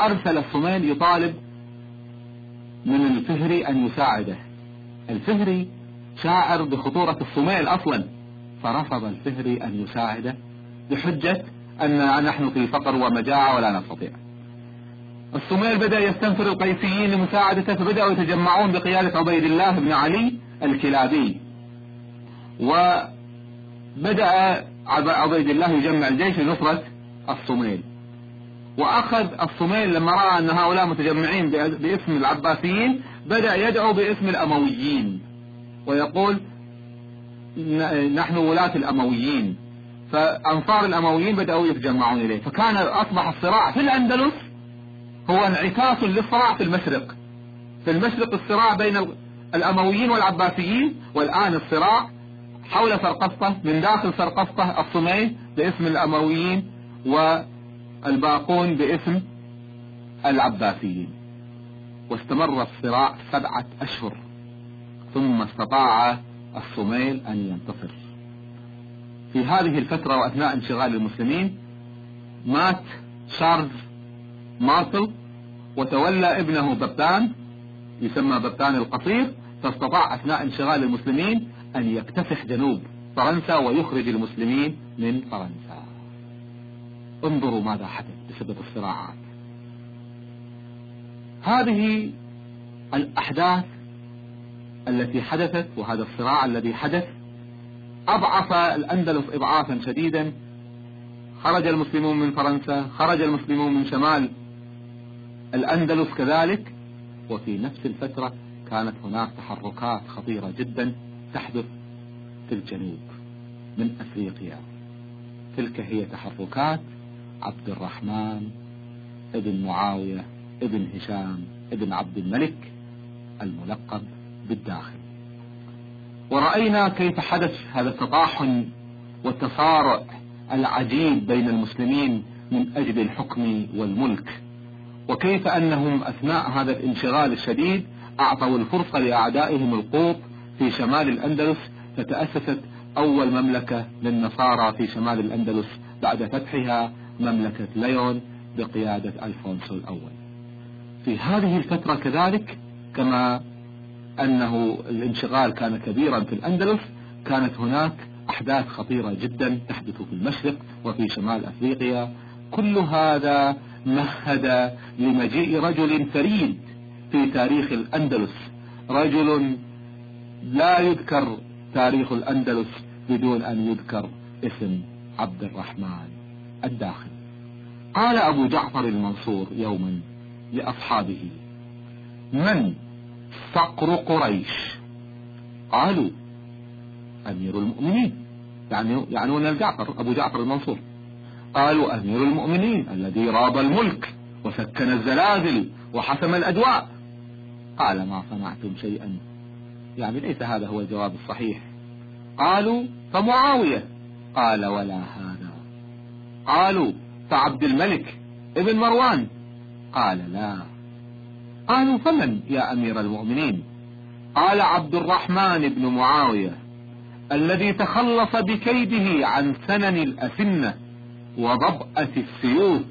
B: أرسل الصوميل يطالب من الفهري أن يساعده. الفهري شاعر بخطورة الصوميل أصلا. فرفض الفهري أن يساعده بحجة أن نحن في فقر ومجاعة ولا نستطيع. الصوميل بدأ يستنفر القيسيين لمساعدته فبدأوا يتجمعون بقيادة عبيد الله بن علي الكلابي. وبدأ عبيد الله يجمع الجيش لنصرة الصوميل وأخذ الصوميل لما رأى أن هؤلاء متجمعين باسم العباسيين بدأ يدعو باسم الأمويين. ويقول نحن ولاة الأمويين. فأنصار الأمويين بدأوا يتجمعون إليه. فكان أصبح الصراع في الأندلس هو انعكاس للصراع في المشرق. في المشرق الصراع بين الأمويين والعباسيين والآن الصراع حول سرقسطة من داخل سرقسطة الصمي باسم الأمويين والباقون باسم العباسيين. واستمر الصراع سبعة أشهر. ثم استطاع الصميل أن ينتصر. في هذه الفترة وأثناء انشغال المسلمين مات شارلز مارتل وتولى ابنه ببتان يسمى ببتان القصير فاستطاع أثناء انشغال المسلمين أن يكتسح جنوب فرنسا ويخرج المسلمين من فرنسا. انظروا ماذا حدث بسبب الصراعات. هذه الأحداث التي حدثت وهذا الصراع الذي حدث أضعف الأندلس إضعافا شديدا. خرج المسلمون من فرنسا خرج المسلمون من شمال الأندلس كذلك. وفي نفس الفترة كانت هناك تحركات خطيرة جدا تحدث في الجنوب من أفريقيا. تلك هي تحركات عبد الرحمن ابن معاوية ابن هشام ابن عبد الملك الملقب. بالداخل. ورأينا كيف حدث هذا التطاحن والتصارع العجيب بين المسلمين من أجل الحكم والملك وكيف أنهم أثناء هذا الانشغال الشديد أعطوا الفرصة لأعدائهم القوط في شمال الأندلس فتأسست أول مملكة للنصارى في شمال الأندلس بعد فتحها مملكة ليون بقيادة ألفونسو الأول. في هذه الفترة كذلك كما أنه الانشغال كان كبيرا في الأندلس كانت هناك أحداث خطيرة جدا تحدث في المشرق وفي شمال أفريقيا. كل هذا مهد لمجيء رجل فريد في تاريخ الأندلس. رجل لا يذكر تاريخ الأندلس بدون أن يذكر اسم عبد الرحمن الداخل قال أبو جعفر المنصور يوما لأصحابه من صقر قريش. قالوا أمير المؤمنين. يعني يعنون الجعفر أبو جعفر المنصور. قالوا أمير المؤمنين الذي راب الملك وسكن الزلازل وحسم الأجواء. قال ما صنعتم شيئا. يعني ليس هذا هو الجواب الصحيح. قالوا فمعاوية. قال ولا هذا. قالوا فعبد الملك ابن مروان. قال لا. قالوا فمن يا أمير المؤمنين؟ قال عبد الرحمن بن معاوية الذي تخلص بكيده عن سنن الأسنة وضبأة السيوف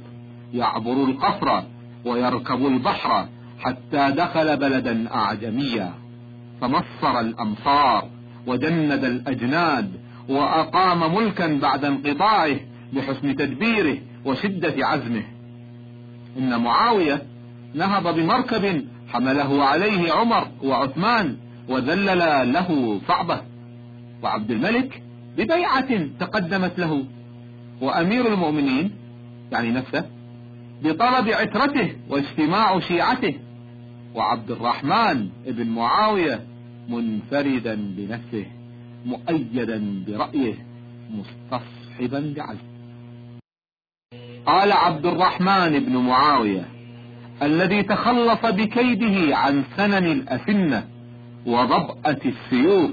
B: يعبر القفر ويركب البحر حتى دخل بلدا أعجميا فمصر الأمصار وجند الأجناد وأقام ملكا بعد انقطاعه بحسن تدبيره وشدة عزمه. إن معاوية نهض بمركب حمله عليه عمر وعثمان وذلل له صعبة وعبد الملك ببيعة تقدمت له. وأمير المؤمنين يعني نفسه بطلب عترته واجتماع شيعته. وعبد الرحمن ابن معاوية منفردا بنفسه مؤيدا برأيه مستصحبا لعزمه قال عبد الرحمن بن معاوية الذي تخلص بكيده عن سنن الأسنة وضبأة السيوف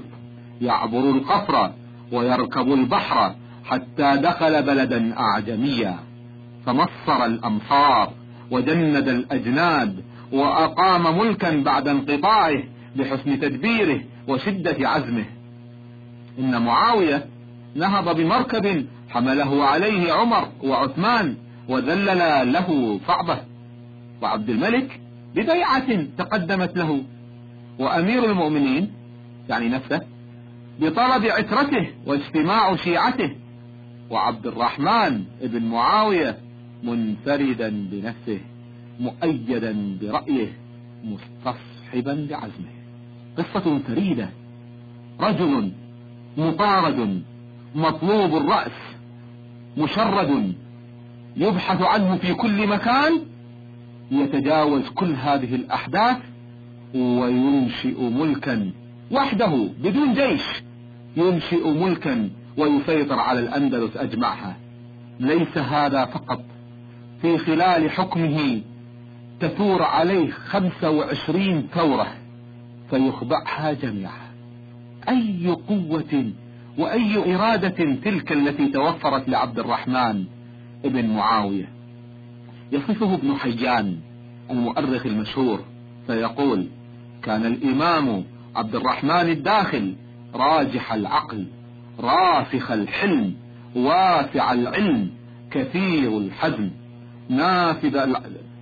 B: يعبر القفر ويركب البحر حتى دخل بلدا أعجميا. فمصر الأمصار وجند الأجناد وأقام ملكا بعد انقطاعه بحسن تدبيره وشدة عزمه. إن معاوية نهض بمركب حمله عليه عمر وعثمان وذلل له صعبه وعبد الملك ببيعة تقدمت له. وأمير المؤمنين يعني نفسه بطلب عترته واجتماع شيعته. وعبد الرحمن بن معاوية منفردا بنفسه مؤيدا برأيه مستصحبا لعزمه قصة فريدة. رجل مطارد مطلوب الرأس مشرد يبحث عنه في كل مكان يتجاوز كل هذه الأحداث وينشئ ملكا وحده بدون جيش. ينشئ ملكا ويسيطر على الأندلس أجمعها. ليس هذا فقط. في خلال حكمه تثور عليه خمسة وعشرين ثورة فيخضعها جميعا. أي قوة وأي إرادة تلك التي توفرت لعبد الرحمن ابن معاوية؟ يصفه ابن حيان المؤرخ المشهور فيقول كان الإمام عبد الرحمن الداخل راجح العقل راسخ الحلم واسع العلم كثير الحزم نافذ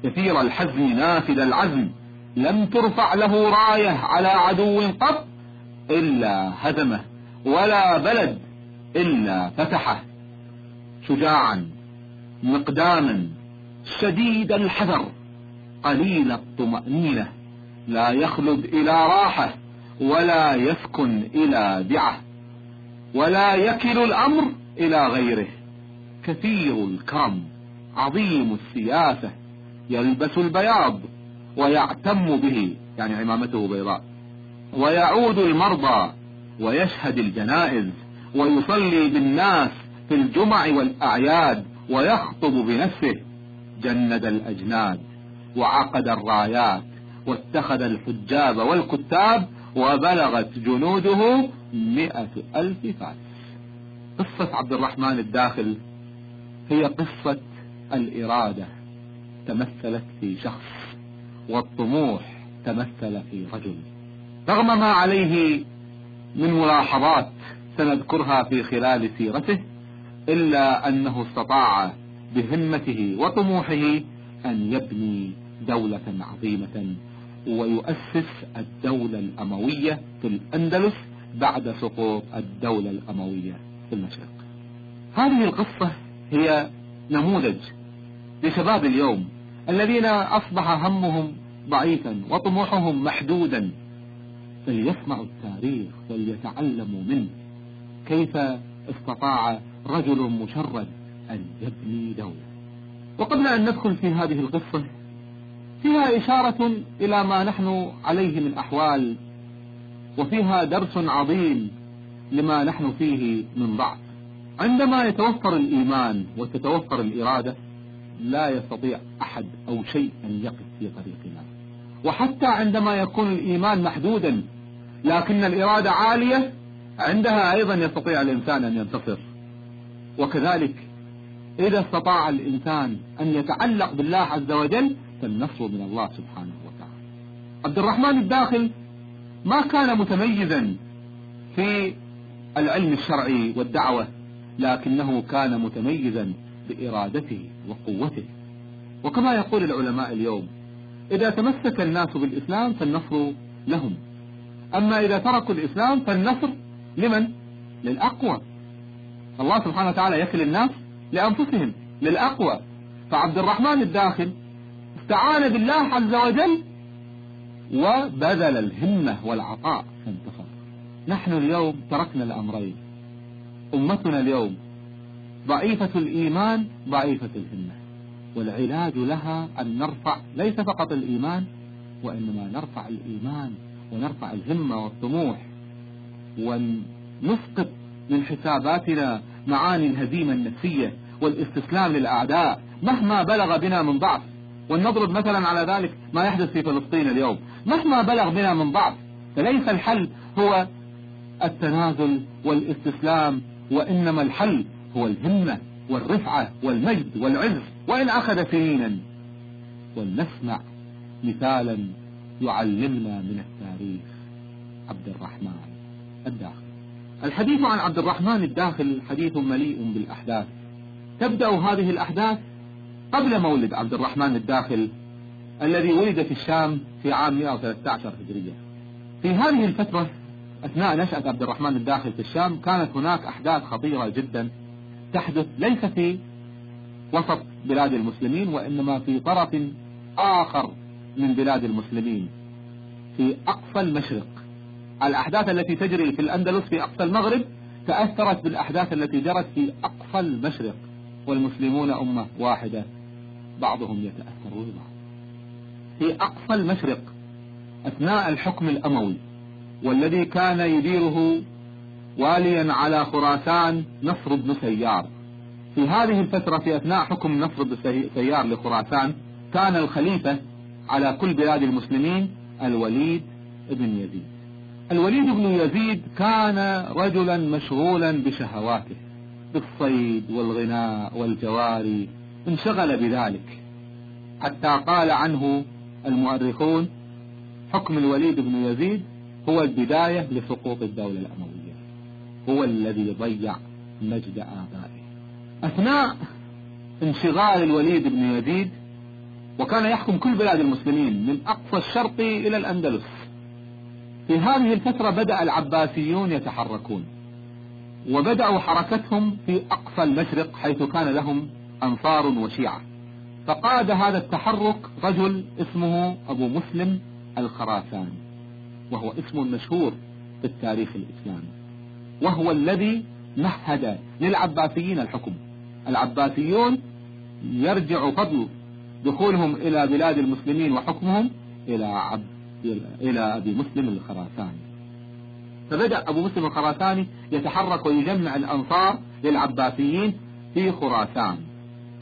B: كثير الحزم نافذ العزم لم ترفع له راية على عدو قط إلا هدمه ولا بلد إلا فتحه. شجاعا مقداما شديد الحذر قليل الطمأنينة لا يخلد إلى راحة ولا يسكن إلى دعة ولا يكل الأمر إلى غيره. كثير الكرم عظيم السياسة يلبس البياض ويعتم به يعني عمامته بيضاء ويعود المرضى ويشهد الجنائز ويصلي بالناس في الجمع والأعياد ويخطب بنفسه. جند الأجناد وعقد الرايات واتخذ الحجاب والكتاب وبلغت جنوده مئة ألف فارس قصة عبد الرحمن الداخل هي قصة الإرادة تمثلت في شخص والطموح تمثل في رجل. رغم ما عليه من ملاحظات سنذكرها في خلال سيرته إلا أنه استطاع بهمته وطموحه أن يبني دولة عظيمة ويؤسس الدولة الأموية في الأندلس بعد سقوط الدولة الأموية في المشرق. هذه القصة هي نموذج لشباب اليوم الذين أصبح همهم ضعيفا وطموحهم محدودا. فليسمعوا التاريخ فليتعلموا منه. كيف استطاع رجل مشرد أن يبني دولة وقبل أن ندخل في هذه القصة. فيها إشارة إلى ما نحن عليه من أحوال وفيها درس عظيم لما نحن فيه من ضعف عندما يتوفر الإيمان وتتوفر الإرادة لا يستطيع أحد أو شيء أن يقف في طريقنا. وحتى عندما يكون الإيمان محدودا لكن الإرادة عالية عندها أيضا يستطيع الإنسان أن ينتصر. وكذلك إذا استطاع الإنسان أن يتعلق بالله عز وجل فالنصر من الله سبحانه وتعالى. عبد الرحمن الداخل ما كان متميزا في العلم الشرعي والدعوة لكنه كان متميزا بإرادته وقوته. وكما يقول العلماء اليوم إذا تمسك الناس بالإسلام فالنصر لهم. أما إذا تركوا الإسلام فالنصر لمن؟ للأقوى. الله سبحانه وتعالى يكل الناس لأنفسهم للأقوى. فعبد الرحمن الداخل استعان بالله عز وجل وبذل الهمة والعطاء فانتصر نحن اليوم تركنا الأمرين. أمتنا اليوم ضعيفة الإيمان ضعيفة الهمة. والعلاج لها أن نرفع ليس فقط الإيمان وإنما نرفع الإيمان ونرفع الهمة والطموح. ونسقط من حساباتنا معاني الهزيمة النفسية. والاستسلام للأعداء مهما بلغ بنا من ضعف. ولنضرب مثلا على ذلك ما يحدث في فلسطين اليوم. مهما بلغ بنا من ضعف فليس الحل هو التنازل والاستسلام وإنما الحل هو الهمة والرفعة والمجد والعز. وإن أخذ سنينا ولنسمع مثالا يعلمنا من التاريخ. عبد الرحمن الداخل. الحديث عن عبد الرحمن الداخل حديث مليء بالأحداث. تبدأ هذه الأحداث قبل مولد عبد الرحمن الداخل الذي ولد في الشام في عام 113 هجرية. في هذه الفترة أثناء نشأة عبد الرحمن الداخل في الشام كانت هناك أحداث خطيرة جدا تحدث ليس في وسط بلاد المسلمين وإنما في طرف آخر من بلاد المسلمين في أقصى المشرق. الأحداث التي تجري في الأندلس في أقصى المغرب تأثرت بالأحداث التي جرت في أقصى المشرق. والمسلمون أمة واحدة. بعضهم يتأثر ببعض. في أقصى المشرق أثناء الحكم الأموي والذي كان يديره واليا على خراسان نصر بن سيار. في هذه الفترة في أثناء حكم نصر بن سيار لخراسان كان الخليفة على كل بلاد المسلمين الوليد بن يزيد. الوليد بن يزيد كان رجلا مشغولا بشهواته. بالصيد والغناء والجواري انشغل بذلك. حتى قال عنه المؤرخون حكم الوليد بن يزيد هو البداية لسقوط الدولة الأموية. هو الذي ضيع مجد آبائه. أثناء انشغال الوليد بن يزيد وكان يحكم كل بلاد المسلمين من أقصى الشرق إلى الأندلس. في هذه الفترة بدأ العباسيون يتحركون. وبدأوا حركتهم في أقصى المشرق حيث كان لهم أنصار وشيعة. فقاد هذا التحرك رجل اسمه أبو مسلم الخراساني وهو اسم مشهور في التاريخ الإسلامي وهو الذي مهد للعباسيين الحكم. العباسيون يرجع فضل دخولهم إلى بلاد المسلمين وحكمهم إلى عبد إلى أبي مسلم الخراساني فبدأ أبو مسلم الخراساني يتحرك ويجمع الأنصار للعباسيين في خراسان.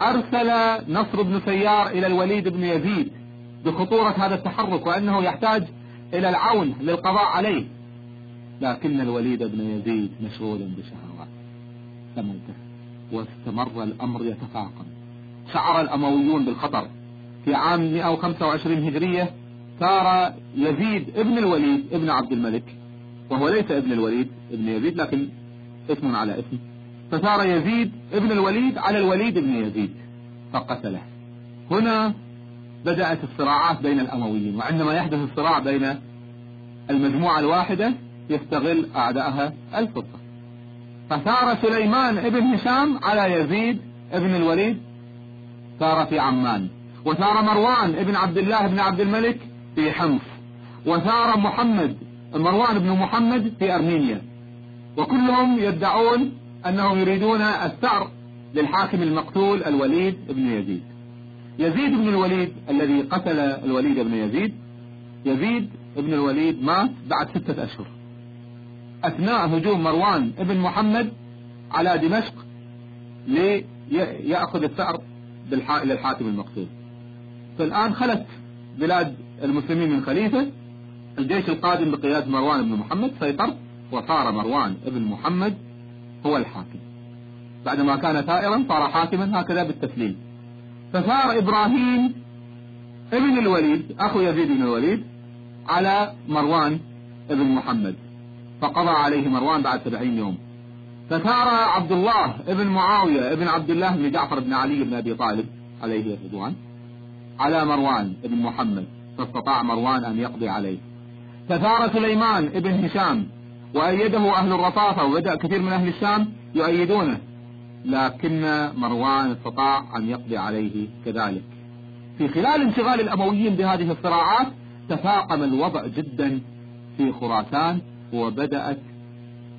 B: أرسل نصر بن سيار إلى الوليد بن يزيد بخطورة هذا التحرك وأنه يحتاج إلى العون للقضاء عليه. لكن الوليد بن يزيد مشغول بشهوات. لم واستمر الأمر يتفاقم. شعر الأمويون بالخطر. في عام 125 هجرية صار يزيد ابن الوليد ابن عبد الملك وهو ليس ابن الوليد ابن يزيد لكن اسم على اسم. فصار يزيد ابن الوليد على الوليد ابن يزيد فقتله. هنا بدأت الصراعات بين الأمويين وعندما يحدث الصراع بين المجموعة الواحدة يستغل أعدائها الفرصة فثار سليمان ابن هشام على يزيد ابن الوليد ثار في عمان. وثار مروان ابن عبد الله بن عبد الملك في حمص وثار محمد مروان بن محمد في أرمينيا. وكلهم يدعون أنهم يريدون الثأر للحاكم المقتول الوليد بن يزيد. يزيد بن الوليد الذي قتل الوليد بن يزيد يزيد بن الوليد مات بعد ستة أشهر. أثناء هجوم مروان بن محمد على دمشق ليأخذ الثأر للحاكم المقتول. فالآن خلت بلاد المسلمين من خليفة الجيش القادم بقيادة مروان بن محمد سيطر وصار مروان بن محمد هو الحاكم. بعدما كان ثائرا صار حاكما هكذا بالتسليم. فثار إبراهيم ابن الوليد أخو يزيد بن الوليد على مروان ابن محمد. فقضى عليه مروان بعد سبعين يوم. فثار عبد الله ابن معاوية ابن عبد الله بن جعفر بن علي بن أبي طالب عليه الرضوان على مروان ابن محمد. فاستطاع مروان أن يقضي عليه. فثار سليمان ابن هشام وأيده أهل الرصافة وبدأ كثير من أهل الشام يؤيدونه. لكن مروان استطاع أن يقضي عليه كذلك. في خلال انشغال الأمويين بهذه الصراعات تفاقم الوضع جدا في خراسان وبدأت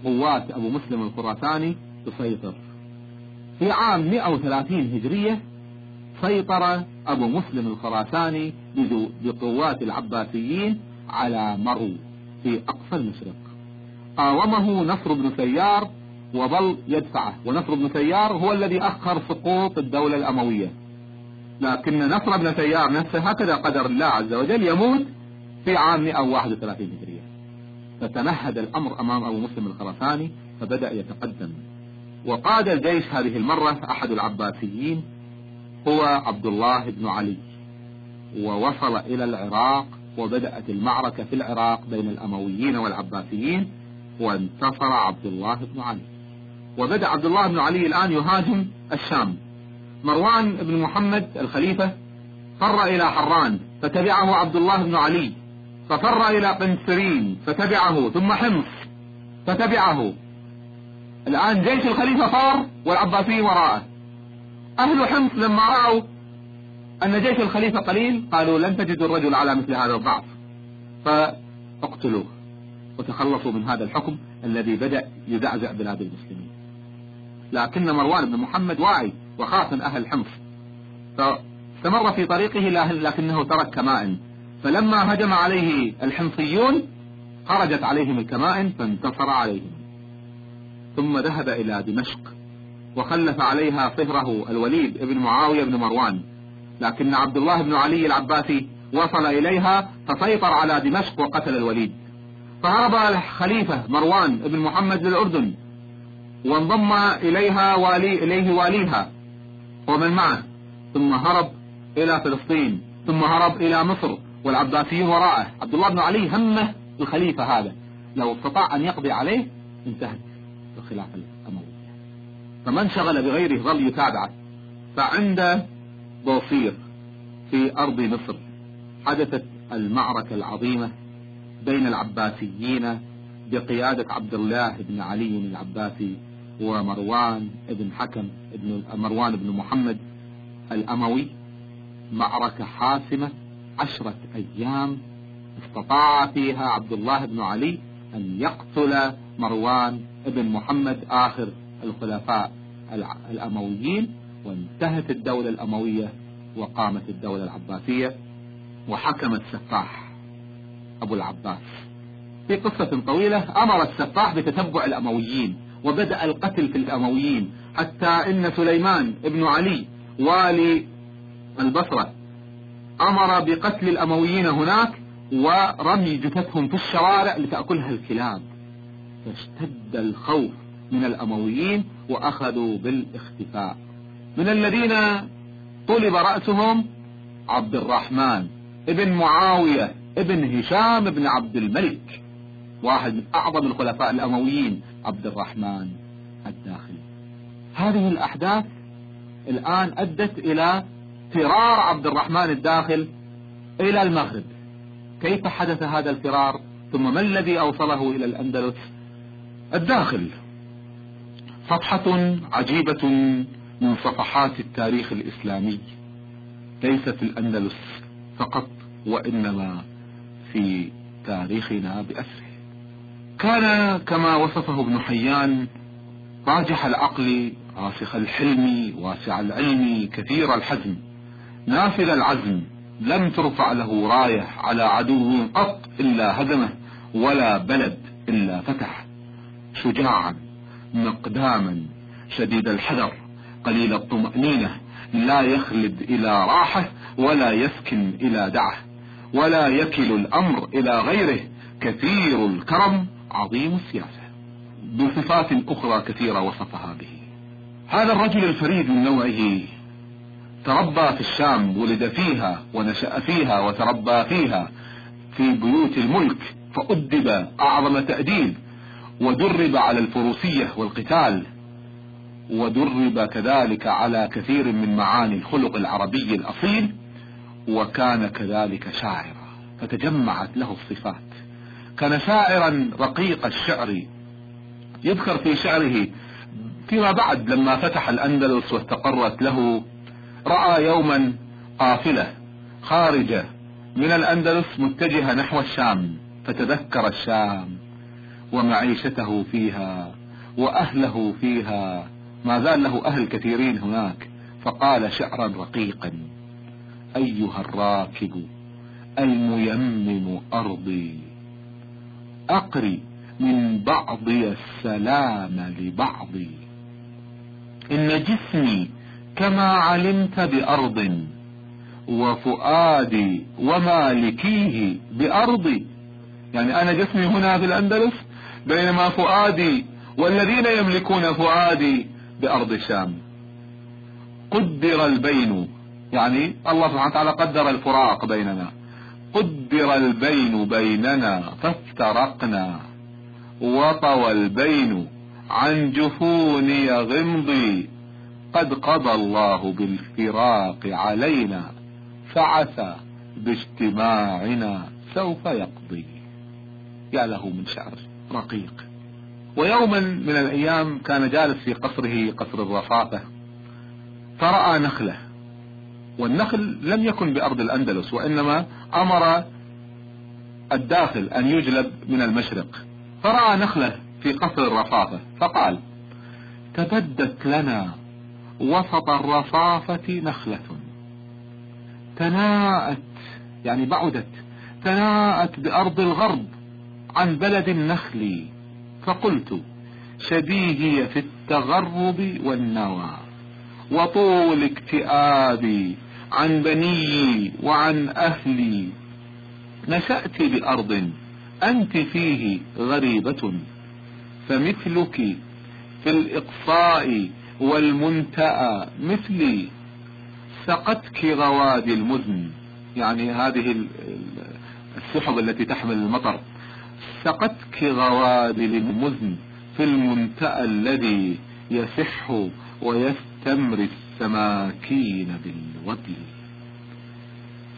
B: قوات أبو مسلم الخراساني تسيطر. في عام 130 هجرية سيطر أبو مسلم الخراساني بقوات العباسيين على مرو في أقصى المشرق. قاومه نصر بن سيار وظل يدفعه. ونصر بن سيار هو الذي أخر سقوط الدولة الأموية. لكن نصر بن سيار نفسه هكذا قدر الله عز وجل يموت في عام 131 هجرية. فتمهد الأمر أمام أبو مسلم الخرساني فبدأ يتقدم. وقاد الجيش هذه المرة أحد العباسيين هو عبد الله بن علي. ووصل إلى العراق وبدأت المعركة في العراق بين الأمويين والعباسيين وانتصر عبد الله بن علي. وبدأ عبد الله بن علي الآن يهاجم الشام. مروان بن محمد الخليفة فر إلى حران فتبعه عبد الله بن علي. ففر إلى قنسرين فتبعه ثم حمص فتبعه. الآن جيش الخليفة فار والعباسيين وراءه. أهل حمص لما رأوا أن جيش الخليفة قليل؟ قالوا لن تجدوا الرجل على مثل هذا الضعف. فاقتلوه وتخلصوا من هذا الحكم الذي بدأ يزعزع بلاد المسلمين. لكن مروان بن محمد واعي وخاف من أهل حمص. فاستمر في طريقه لكنه ترك كمائن فلما هجم عليه الحمصيون خرجت عليهم الكمائن فانتصر عليهم. ثم ذهب إلى دمشق وخلف عليها صهره الوليد بن معاوية بن مروان. لكن عبد الله بن علي العباسي وصل إليها فسيطر على دمشق وقتل الوليد. فهرب الخليفة مروان بن محمد للأردن وانضم إليها والي إليه واليها ومن معه. ثم هرب إلى فلسطين ثم هرب إلى مصر والعباسيين وراءه. عبد الله بن علي همه الخليفة هذا. لو استطاع أن يقضي عليه انتهت الخلافة الأموية فمن شغل بغيره ظل يتابعه. فعند بوصير في أرض مصر حدثت المعركة العظيمة بين العباسيين بقيادة عبد الله بن علي العباسي ومروان بن حكم بن مروان بن محمد الأموي معركة حاسمة عشرة أيام استطاع فيها عبد الله بن علي أن يقتل مروان بن محمد آخر الخلفاء الأمويين. وانتهت الدولة الأموية وقامت الدولة العباسية وحكم السفاح أبو العباس. في قصة طويلة أمر السفاح بتتبع الأمويين وبدأ القتل في الأمويين حتى إن سليمان بن علي والي البصرة أمر بقتل الأمويين هناك ورمي جثثهم في الشوارع لتأكلها الكلاب. فاشتد الخوف من الأمويين وأخذوا بالاختفاء. من الذين طلب رأسهم عبد الرحمن ابن معاوية ابن هشام بن عبد الملك واحد من أعظم الخلفاء الأمويين عبد الرحمن الداخلي. هذه الأحداث الآن أدت إلى فرار عبد الرحمن الداخل إلى المغرب. كيف حدث هذا الفرار؟ ثم ما الذي أوصله إلى الأندلس الداخل؟ صفحة عجيبة من صفحات التاريخ الإسلامي. ليس في الأندلس فقط وإنما في تاريخنا بأسره كان كما وصفه ابن حيان راجح العقل راسخ الحلم واسع العلم كثير الحزم. نافذ العزم لم ترفع له راية على عدو قط إلا هدمه ولا بلد إلا فتح شجاعا مقداما شديد الحذر. قليل الطمأنينة لا يخلد إلى راحة ولا يسكن إلى دعة ولا يكل الأمر إلى غيره كثير الكرم عظيم السياسة. بصفات أخرى كثيرة وصفها به. هذا الرجل الفريد من نوعه. تربى في الشام ولد فيها ونشأ فيها وتربى فيها. في بيوت الملك فأدب أعظم تأديب ودرب على الفروسية والقتال. ودرب كذلك على كثير من معاني الخلق العربي الأصيل وكان كذلك شاعرا فتجمعت له الصفات. كان شاعرا رقيق الشعر. يذكر في شعره فيما بعد لما فتح الأندلس واستقرت له رأى يوما قافلة خارجة من الأندلس متجهة نحو الشام فتذكر الشام ومعيشته فيها وأهله فيها ما زال له أهل كثيرين هناك. فقال شعرا رقيقا أيها الراكب الميمم أرضي أقري من بعضي السلام لبعضي. إن جسمي كما علمت بأرض وفؤادي ومالكيه بأرضي يعني أنا جسمي هنا في الأندلس بينما فؤادي والذين يملكون فؤادي بأرض الشام قدر البين يعني الله سبحانه وتعالى قدر الفراق بيننا. قدر البين بيننا فافترقنا. وطوى البين عن جفوني غمضي قد قضى الله بالفراق علينا فعسى باجتماعنا سوف يقضي. يا له من شعر رقيق. ويوما من الأيام كان جالس في قصره قصر الرفاقة فرأى نخلة والنخل لم يكن بأرض الأندلس وإنما أمر الداخل أن يجلب من المشرق. فرأى نخلة في قصر الرفافة فقال تبدت لنا وسط الرصافة نخلة تناءت يعني بعدت تناءت بأرض الغرب عن بلد النخل فقلت شبيهي في التغرب والنوى وطول اكتئابي عن بني وعن أهلي. نشأت بأرض أنت فيه غريبة فمثلك في الإقصاء والمنتأى مثلي. سقتك غوادي المزن يعني هذه السحب التي تحمل المطر. سقتك غوادي المزن في المنتأى الذي يسح ويستمر السماكين بالوبل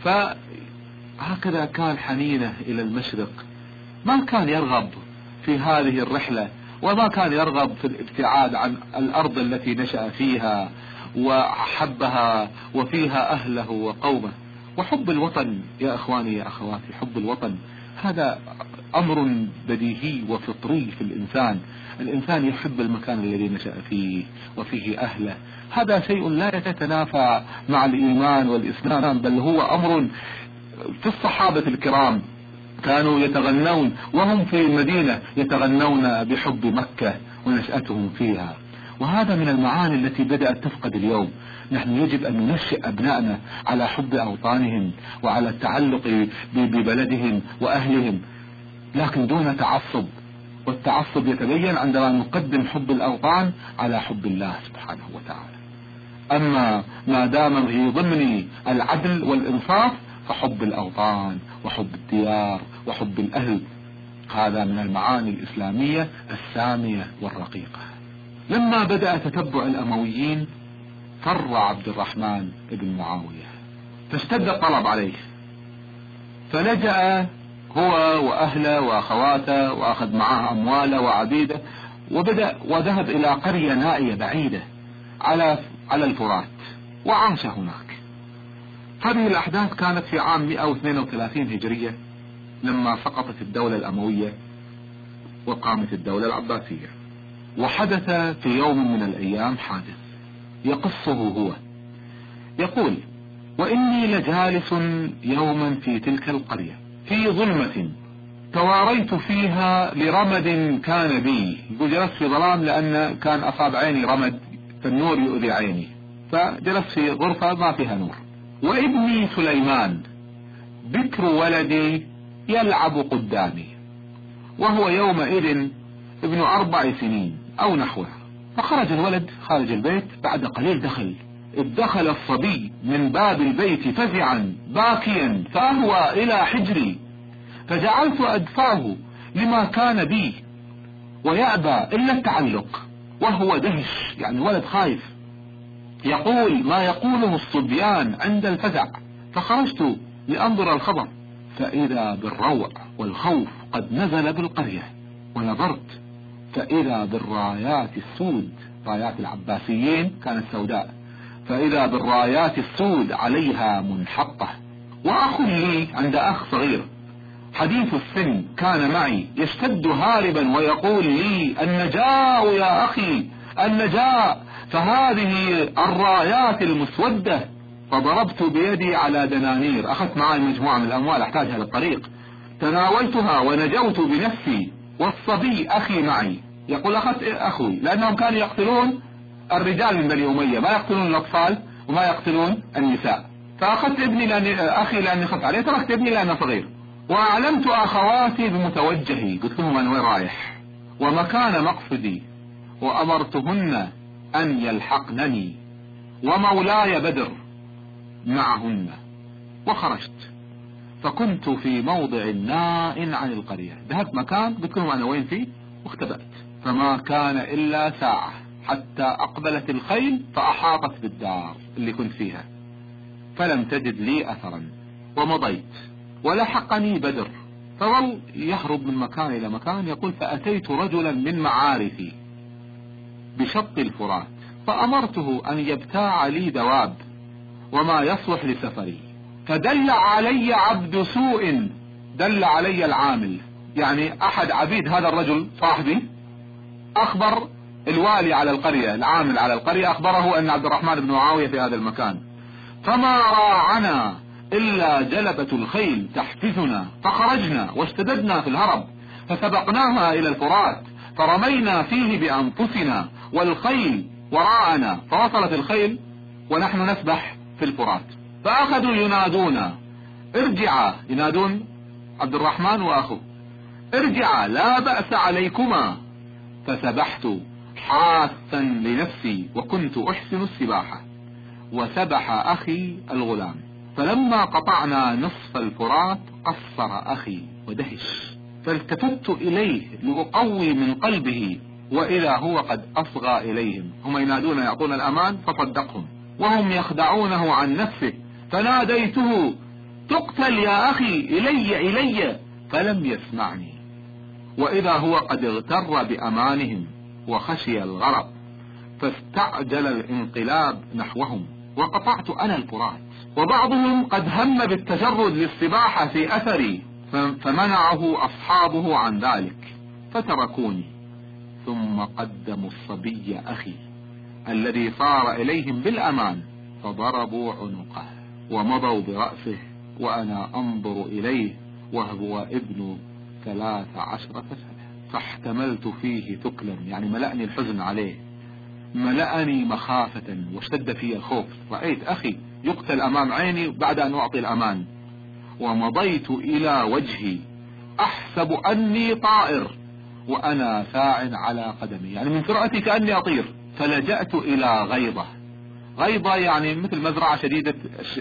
B: فهكذا كان حنينة إلى المشرق. ما كان يرغب في هذه الرحلة وما كان يرغب في الابتعاد عن الأرض التي نشأ فيها وحبها وفيها أهله وقومه. وحب الوطن يا أخواني يا أخواتي حب الوطن هذا أمر بديهي وفطري في الإنسان. الإنسان يحب المكان الذي نشأ فيه وفيه أهله. هذا شيء لا يتنافى مع الإيمان والإسلام بل هو أمر في الصحابة الكرام كانوا يتغنون وهم في المدينة يتغنون بحب مكة ونشأتهم فيها. وهذا من المعاني التي بدأت تفقد اليوم. نحن يجب أن ننشئ أبنائنا على حب أوطانهم وعلى التعلق ببلدهم وأهلهم. لكن دون تعصب والتعصب يتبين عندما نقدم حب الأوطان على حب الله سبحانه وتعالى. أما ما دام في ضمن العدل والإنصاف فحب الأوطان وحب الديار وحب الأهل. هذا من المعاني الإسلامية السامية والرقيقة. لما بدأ تتبع الأمويين فر عبد الرحمن بن معاوية. فاشتد الطلب عليه. فلجأ هو وأهله وأخواته وأخذ معه أمواله وعبيده وبدأ وذهب إلى قرية نائية بعيدة على على الفرات وعاش هناك. هذه الأحداث كانت في عام 132 هجرية لما سقطت الدولة الأموية وقامت الدولة العباسية. وحدث في يوم من الأيام حادث. يقصه هو. يقول وإني لجالس يوما في تلك القرية في ظلمة تواريت فيها لرمد كان بي. يقول جلست في ظلام لأن كان أصاب عيني رمد فالنور يؤذي عيني. فجلست في غرفة ما فيها نور. وابني سليمان بكر ولدي يلعب قدامي وهو يومئذ ابن أربع سنين أو نحوه. فخرج الولد خارج البيت بعد قليل دخل. إذ دخل الصبي من باب البيت فزعا باكيا فأهوى إلى حجري. فجعلت أدفعه لما كان بي ويأبى إلا التعلق وهو دهش يعني ولد خايف. يقول ما يقوله الصبيان عند الفزع؟ فخرجت لأنظر الخبر. فإذا بالروع والخوف قد نزل بالقرية ونظرت فإذا بالرايات السود رايات العباسيين كانت سوداء. فإذا بالرايات السود عليها منحطة. وأخ لي عند أخ صغير. حديث السن كان معي. يشتد هاربا ويقول لي النجاء يا أخي النجاء. فهذه الرايات المسودة. فضربت بيدي على دنانير. أخذت معي مجموعة من الأموال أحتاجها للطريق. تناولتها ونجوت بنفسي. والصبي أخي معي. يقول أخذت أخوي لأنهم كانوا يقتلون الرجال من بني أمية ما يقتلون الأطفال وما يقتلون النساء. فأخذت ابني لأني أخي لأني خفت عليه تركت ابني لأنه صغير وأعلمت أخواتي بمتوجهي. قلت لهم أنا وين رايح؟ ومكان مقصدي. وأمرتهن أن يلحقنني. ومولاي بدر معهن. وخرجت. فكنت في موضع ناء عن القرية. ذهبت مكان قلت لهم أنا وين فيه واختبأت. فما كان إلا ساعة حتى أقبلت الخيل فأحاطت بالدار اللي كنت فيها. فلم تجد لي أثرا ومضيت ولحقني بدر. فظل يهرب من مكان إلى مكان يقول فأتيت رجلا من معارفي بشط الفرات فأمرته أن يبتاع لي دواب وما يصلح لسفري. فدل علي عبد سوء دل علي العامل. يعني أحد عبيد هذا الرجل صاحبي؟ أخبر الوالي على القرية العامل على القرية أخبره أن عبد الرحمن بن معاوية في هذا المكان. فما راعنا إلا جلبة الخيل تحفزنا فخرجنا واشتددنا في الهرب فسبقناها إلى الفرات فرمينا فيه بأنفسنا والخيل وراءنا فوصلت الخيل ونحن نسبح في الفرات. فأخذوا ينادونا ارجعا ينادون عبد الرحمن وأخوه ارجعا لا بأس عليكما. فسبحت حاثا لنفسي وكنت أحسن السباحة. وسبح أخي الغلام. فلما قطعنا نصف الفرات قصر أخي ودهش. فالتفت إليه لأقوي من قلبه وإذا هو قد أصغى إليهم. هم ينادون يعطون الأمان فصدقهم. وهم يخدعونه عن نفسه. فناديته تقتل يا أخي إلي إلي. فلم يسمعني. وإذا هو قد اغتر بأمانهم وخشي الغرق فاستعجل الانقلاب نحوهم وقطعت أنا الفرات. وبعضهم قد هم بالتجرد للسباحة في أثري فمنعه أصحابه عن ذلك فتركوني. ثم قدموا الصبي أخي الذي صار إليهم بالأمان فضربوا عنقه ومضوا برأسه وأنا أنظر إليه وهو ابن ثلاث عشرة سنة فاحتملت فيه ثقلا يعني ملأني الحزن عليه. ملأني مخافة واشتد في الخوف. رأيت أخي يقتل أمام عيني بعد أن أعطي الأمان. ومضيت إلى وجهي. أحسب أني طائر وأنا ساع على قدمي. يعني من سرعتي كأني أطير. فلجأت إلى غيضة غيضة يعني مثل مزرعة شديدة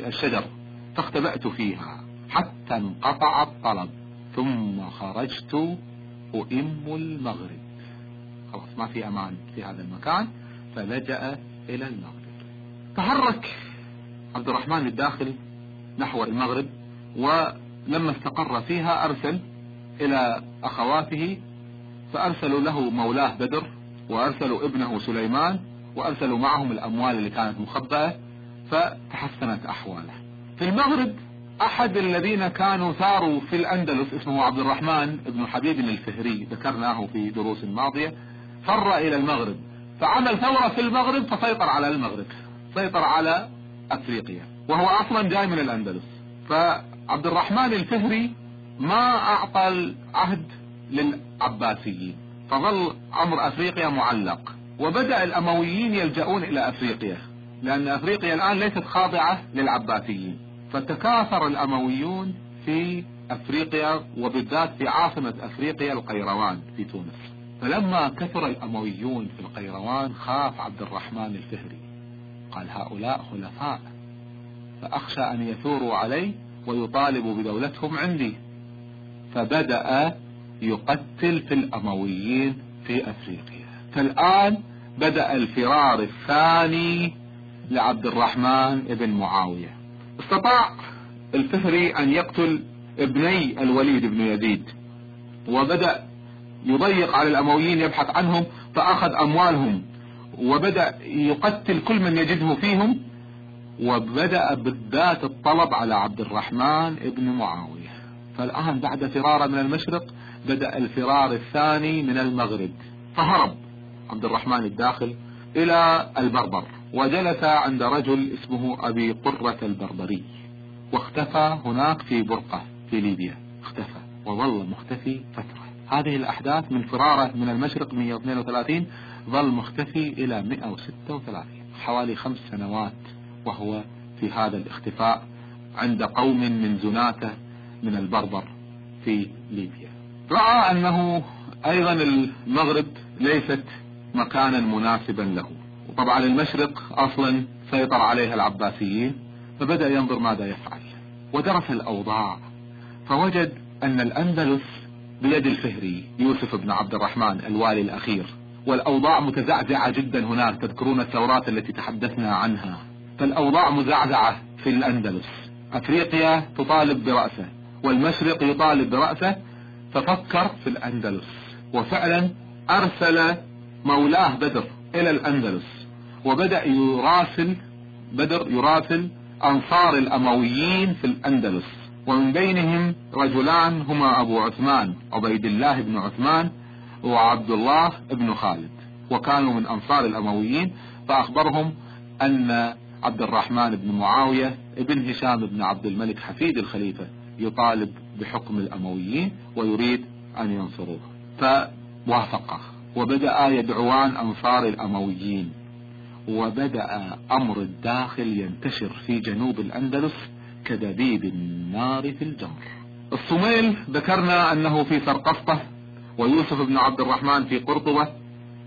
B: الشجر. فاختبأت فيها. حتى انقطع الطلب. ثم خرجت أئم المغرب. خلاص ما في أمان في هذا المكان فلجأ إلى المغرب. تحرك عبد الرحمن الداخل نحو المغرب ولما استقر فيها أرسل إلى أخواته فأرسلوا له مولاه بدر وأرسلوا ابنه سليمان وأرسلوا معهم الأموال اللي كانت مخبأة فتحسنت أحواله. في المغرب أحد الذين كانوا ثاروا في الأندلس اسمه عبد الرحمن بن حبيب الفهري ذكرناه في دروس ماضية فر إلى المغرب. فعمل ثورة في المغرب فسيطر على المغرب سيطر على أفريقيا وهو أصلا جاي من الأندلس. فعبد الرحمن الفهري ما أعطى العهد للعباسيين فظل أمر أفريقيا معلق. وبدأ الأمويين يلجؤون إلى أفريقيا لأن أفريقيا الآن ليست خاضعة للعباسيين. فتكاثر الأمويون في أفريقيا وبالذات في عاصمة أفريقيا القيروان في تونس. فلما كثر الأمويون في القيروان خاف عبد الرحمن الفهري. قال هؤلاء خلفاء. فأخشى أن يثوروا علي ويطالبوا بدولتهم عندي. فبدأ يقتل في الأمويين في أفريقيا. فالآن بدأ الفرار الثاني لعبد الرحمن بن معاوية. استطاع الفهري أن يقتل ابني الوليد بن يزيد. وبدأ يضيق على الأمويين يبحث عنهم فأخذ أموالهم. وبدأ يقتل كل من يجده فيهم. وبدأ بالذات الطلب على عبد الرحمن ابن معاوية. فالآن بعد فراره من المشرق بدأ الفرار الثاني من المغرب. فهرب عبد الرحمن الداخل إلى البربر. وجلس عند رجل اسمه أبي قرة البربري واختفى هناك في برقة في ليبيا. اختفى وظل مختفي فترة. هذه الأحداث من فرارة من المشرق 132 ظل مختفي إلى 136 حوالي خمس سنوات وهو في هذا الاختفاء عند قوم من زناتة من البربر في ليبيا. رأى أنه أيضا المغرب ليست مكانا مناسبا له. وطبعا المشرق أصلا سيطر عليها العباسيين فبدأ ينظر ماذا يفعل. ودرس الأوضاع. فوجد أن الأندلس بيد الفهري يوسف بن عبد الرحمن الوالي الأخير. والأوضاع متزعزعة جدا هناك تذكرون الثورات التي تحدثنا عنها. فالأوضاع مزعزعة في الأندلس. أفريقيا تطالب برأسه والمشرق يطالب برأسه. ففكر في الأندلس. وفعلا أرسل مولاه بدر إلى الأندلس. وبدأ يراسل بدر يراسل أنصار الأمويين في الأندلس. ومن بينهم رجلان هما أبو عثمان عبيد الله بن عثمان وعبد الله بن خالد. وكانوا من أنصار الأمويين فأخبرهم أن عبد الرحمن بن معاوية ابن هشام بن عبد الملك حفيد الخليفة يطالب بحكم الأمويين ويريد أن ينصروه. فوافقه. وبدأ يدعوان أنصار الأمويين. وبدأ أمر الداخل ينتشر في جنوب الأندلس كدبيب النار في الجمر. الصميل ذكرنا أنه في سرقسطة ويوسف بن عبد الرحمن في قرطبة.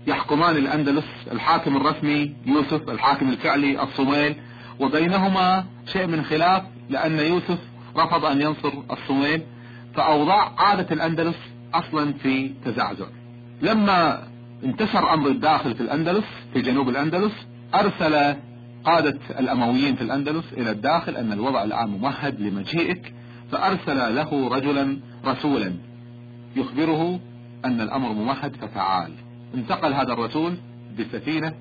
B: يحكمان الأندلس الحاكم الرسمي يوسف الحاكم الفعلي الصميل وبينهما شيء من خلاف لأن يوسف رفض أن ينصر الصميل فأوضاع قادة الأندلس أصلا في تزعزع. لما انتشر أمر الداخل في الأندلس في جنوب الأندلس. أرسل قادة الأمويين في الأندلس إلى الداخل أن الوضع الآن ممهد لمجيئك. فأرسل له رجلا رسولا يخبره أن الأمر ممهد فتعال. انتقل هذا الرسول بسفينة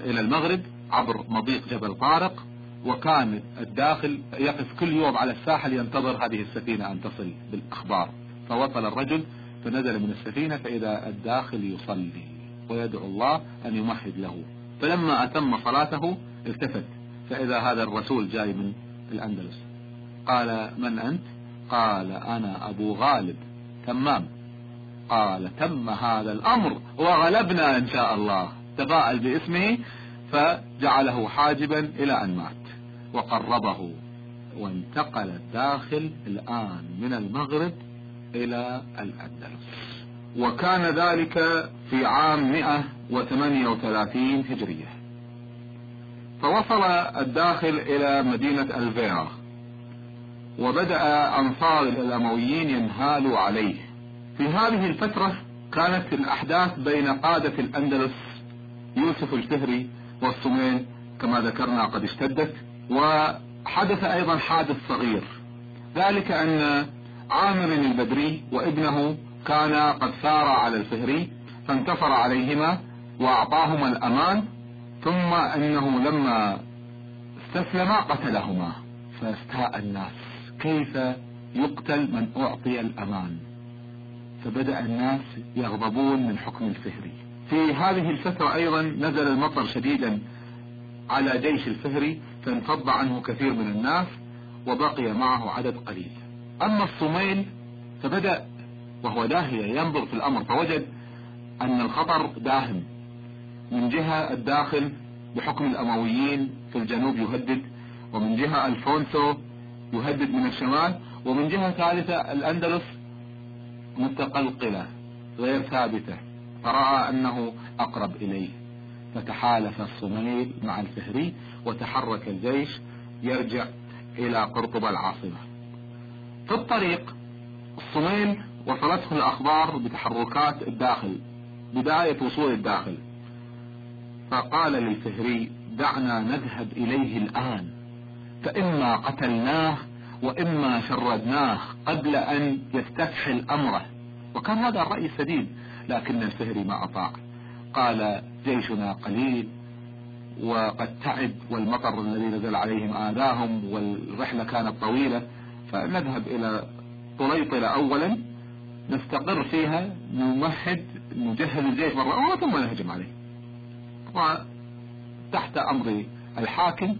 B: إلى المغرب عبر مضيق جبل طارق وكان الداخل يقف كل يوم على الساحل ينتظر هذه السفينة أن تصل بالأخبار. فوصل الرجل فنزل من السفينة فإذا الداخل يصلي. ويدعو الله أن يمهد له. فلما أتم صلاته التفت. فإذا هذا الرسول جاي من الأندلس. قال من أنت؟ قال أنا أبو غالب تمام. قال تم هذا الأمر وغلبنا إن شاء الله. تفاءل باسمه فجعله حاجبا إلى أن مات. وقربه وانتقل الداخل الآن من المغرب إلى الأندلس. وكان ذلك في عام 138 هجرية. فوصل الداخل إلى مدينة الفيرا وبدأ أنصار الأمويين ينهالوا عليه. في هذه الفترة كانت الأحداث بين قادة الأندلس يوسف الفهري والصميل كما ذكرنا قد اشتدت وحدث أيضا حادث صغير. ذلك أن عامر البدري وابنه كانا قد سارا على الفهري فانتصر عليهما وأعطاهما الأمان ثم أنه لما استسلما قتلهما. فاستاء الناس كيف يقتل من أعطي الأمان؟ فبدأ الناس يغضبون من حكم الفهري في هذه الفترة أيضا نزل المطر شديدا على جيش الفهري فانفض عنه كثير من الناس وبقي معه عدد قليل. أما الصميل فبدأ وهو داهية ينظر في الأمر فوجد أن الخطر داهم. من جهة الداخل بحكم الأمويين في الجنوب يهدد ومن جهة الفونسو يهدد من الشمال ومن جهة ثالثة الأندلس متقلقلة غير ثابتة فرأى أنه أقرب إليه. فتحالف الصميل مع الفهري وتحرك الجيش يرجع إلى قرطبة العاصمة. في الطريق الصميل وصلته الأخبار بتحركات الداخل بداية وصول الداخل. فقال للفهري دعنا نذهب إليه الآن. فإما قتلناه وإما شردناه قبل أن يستكحل أمره وكان هذا الرأي السديد لكن الفهري ما أطاع. قال جيشنا قليل وقد تعب والمطر الذي نزل عليهم آذاهم والرحلة كانت طويلة فنذهب إلى طليطلة أولا نستقر فيها نمهد نجهز الجيش مرة ثم نهجم عليه. وتحت أمر الحاكم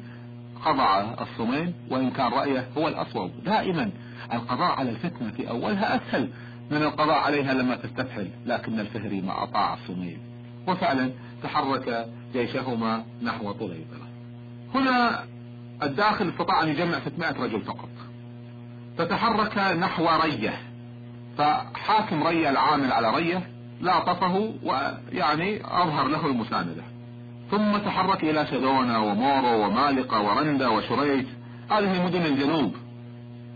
B: خضع الصميم وإن كان رأيه هو الأصوب. دائما القضاء على الفتنة في أولها أسهل من القضاء عليها لما تستفحل لكن الفهري ما أطاع الصميل وفعلا تحرك جيشهما نحو طليطلة هنا الداخل استطاع أن يجمع 600 رجل فقط. فتحرك نحو رية. فحاكم رية العامل على رية لاطفه ويعني أظهر له المساندة. ثم تحرك إلى شدونة ومورو ومالقة ورندا وشريت هذه مدن الجنوب.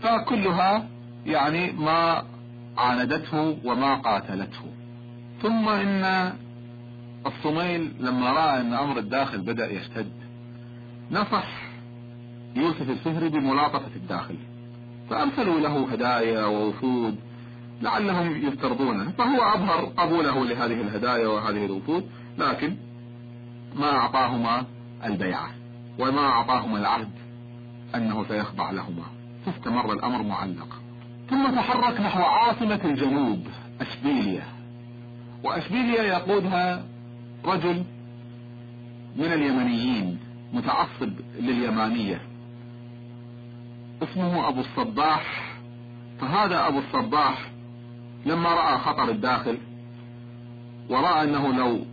B: فكلها يعني ما عاندته وما قاتلته. ثم إن الصميل لما رأى أن أمر الداخل بدأ يشتد نصح يوسف الفهري بملاطفة الداخل. فأرسلوا له هدايا ووفود لعلهم يفترضونه. فهو أظهر قبوله لهذه الهدايا وهذه الوفود لكن ما أعطاهما البيعة وما أعطاهما العهد أنه سيخضع لهما. فاستمر الأمر معلق ثم تحرك نحو عاصمة الجنوب أشبيليا وأشبيليا يقودها رجل من اليمنيين متعصب لليمانية. اسمه أبو الصباح. فهذا أبو الصباح لما رأى خطر الداخل ورأى أنه لو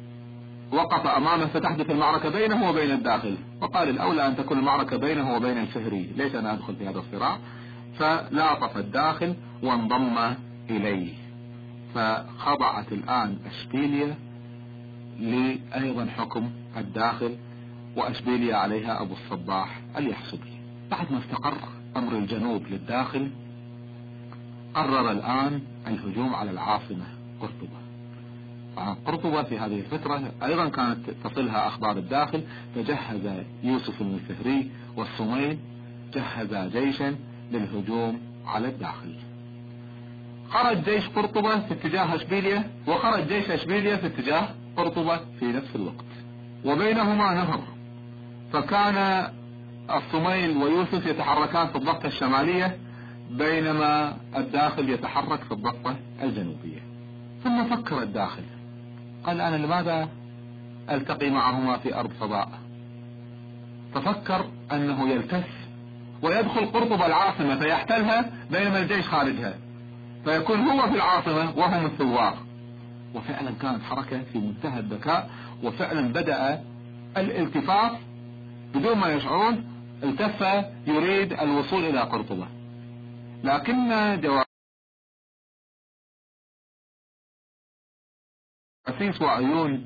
B: وقف أمامه ستحدث المعركة بينه وبين الداخل وقال الأولى أن تكون المعركة بينه وبين الفهري. ليس أنا أدخل في هذا الصراع؟ فلاطف الداخل وانضم إليه. فخضعت الآن أشبيليا لأيضا حكم الداخل وأشبيليا عليها أبو الصباح اليحسبي. بعد ما استقر أمر الجنوب للداخل قرر الآن الهجوم على العاصمة قرطبة. قرطبة في هذه الفترة أيضا كانت تصلها أخبار الداخل فجهز يوسف الفهري والصميل جهز جيشا للهجوم على الداخل. خرج جيش قرطبة في اتجاه اشبيليا وخرج جيش اشبيليا في اتجاه قرطبة في نفس الوقت. وبينهما نهر. فكان الصميل ويوسف يتحركان في الضفة الشمالية بينما الداخل يتحرك في الضفة الجنوبية. ثم فكر الداخل. قال أنا لماذا ألتقي معهما في أرض فضاء؟ ففكر أنه يلتف ويدخل قرطبة العاصمة فيحتلها بينما الجيش خارجها. فيكون هو في العاصمة وهم الثوار. وفعلا كانت حركة في منتهى الذكاء وفعلا بدأ الالتفاف. بدون ما يشعرون التف يريد الوصول إلى قرطبة. لكن جواسيس وعيون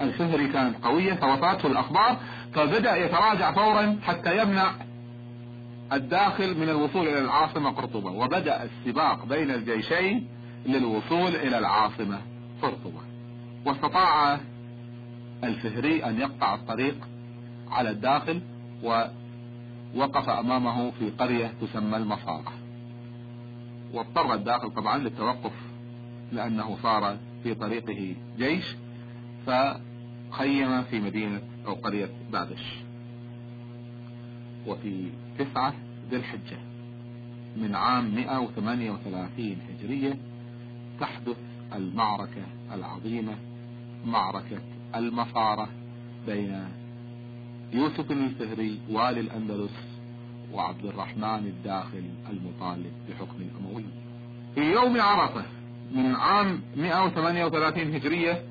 B: الفهري كانت قوية فوصلته الأخبار فبدأ يتراجع فورا حتى يمنع الداخل من الوصول إلى العاصمة قرطبة وبدأ السباق بين الجيشين للوصول إلى العاصمة قرطبة. واستطاع الفهري أن يقطع الطريق على الداخل ووقف أمامه في قرية تسمى المصارة واضطر الداخل طبعا للتوقف لأنه صار في طريقه جيش فخيم في مدينة أو قرية بادش وفي تسعة ذي الحجة من عام 138 هجرية تحدث المعركة العظيمة معركة المصارة بين يوسف الفهري والي الأندلس وعبد الرحمن الداخل المطالب بحكم الأموي. في يوم عرفة من عام 138 هجرية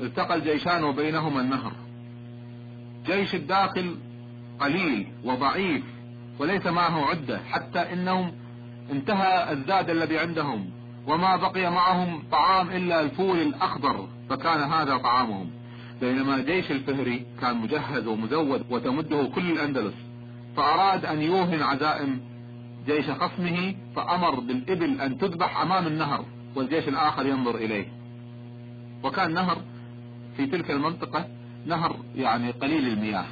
B: التقى الجيشان وبينهما النهر. جيش الداخل قليل وضعيف وليس معه عدة حتى إنهم انتهى الزاد الذي عندهم وما بقي معهم طعام إلا الفول الأخضر فكان هذا طعامهم. بينما جيش الفهري كان مجهز ومزود وتمده كل الأندلس. فأراد أن يوهن عزائم جيش خصمه فأمر بالإبل أن تذبح أمام النهر والجيش الآخر ينظر إليه. وكان نهر في تلك المنطقة نهر يعني قليل المياه.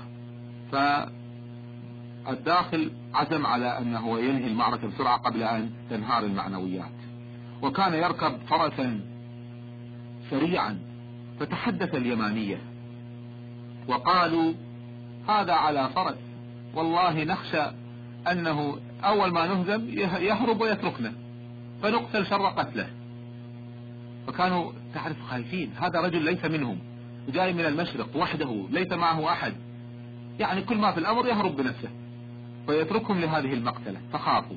B: فالداخل عزم على أنه ينهي المعركة بسرعة قبل أن تنهار المعنويات. وكان يركب فرسا سريعا فتحدث اليمانية. وقالوا هذا على فرس. والله نخشى أنه أول ما نهزم يهرب ويتركنا فنقتل شر قتله. فكانوا تعرف خايفين هذا رجل ليس منهم جاي من المشرق وحده ليس معه أحد. يعني كل ما في الأمر يهرب بنفسه فيتركهم لهذه المقتلة فخافوا.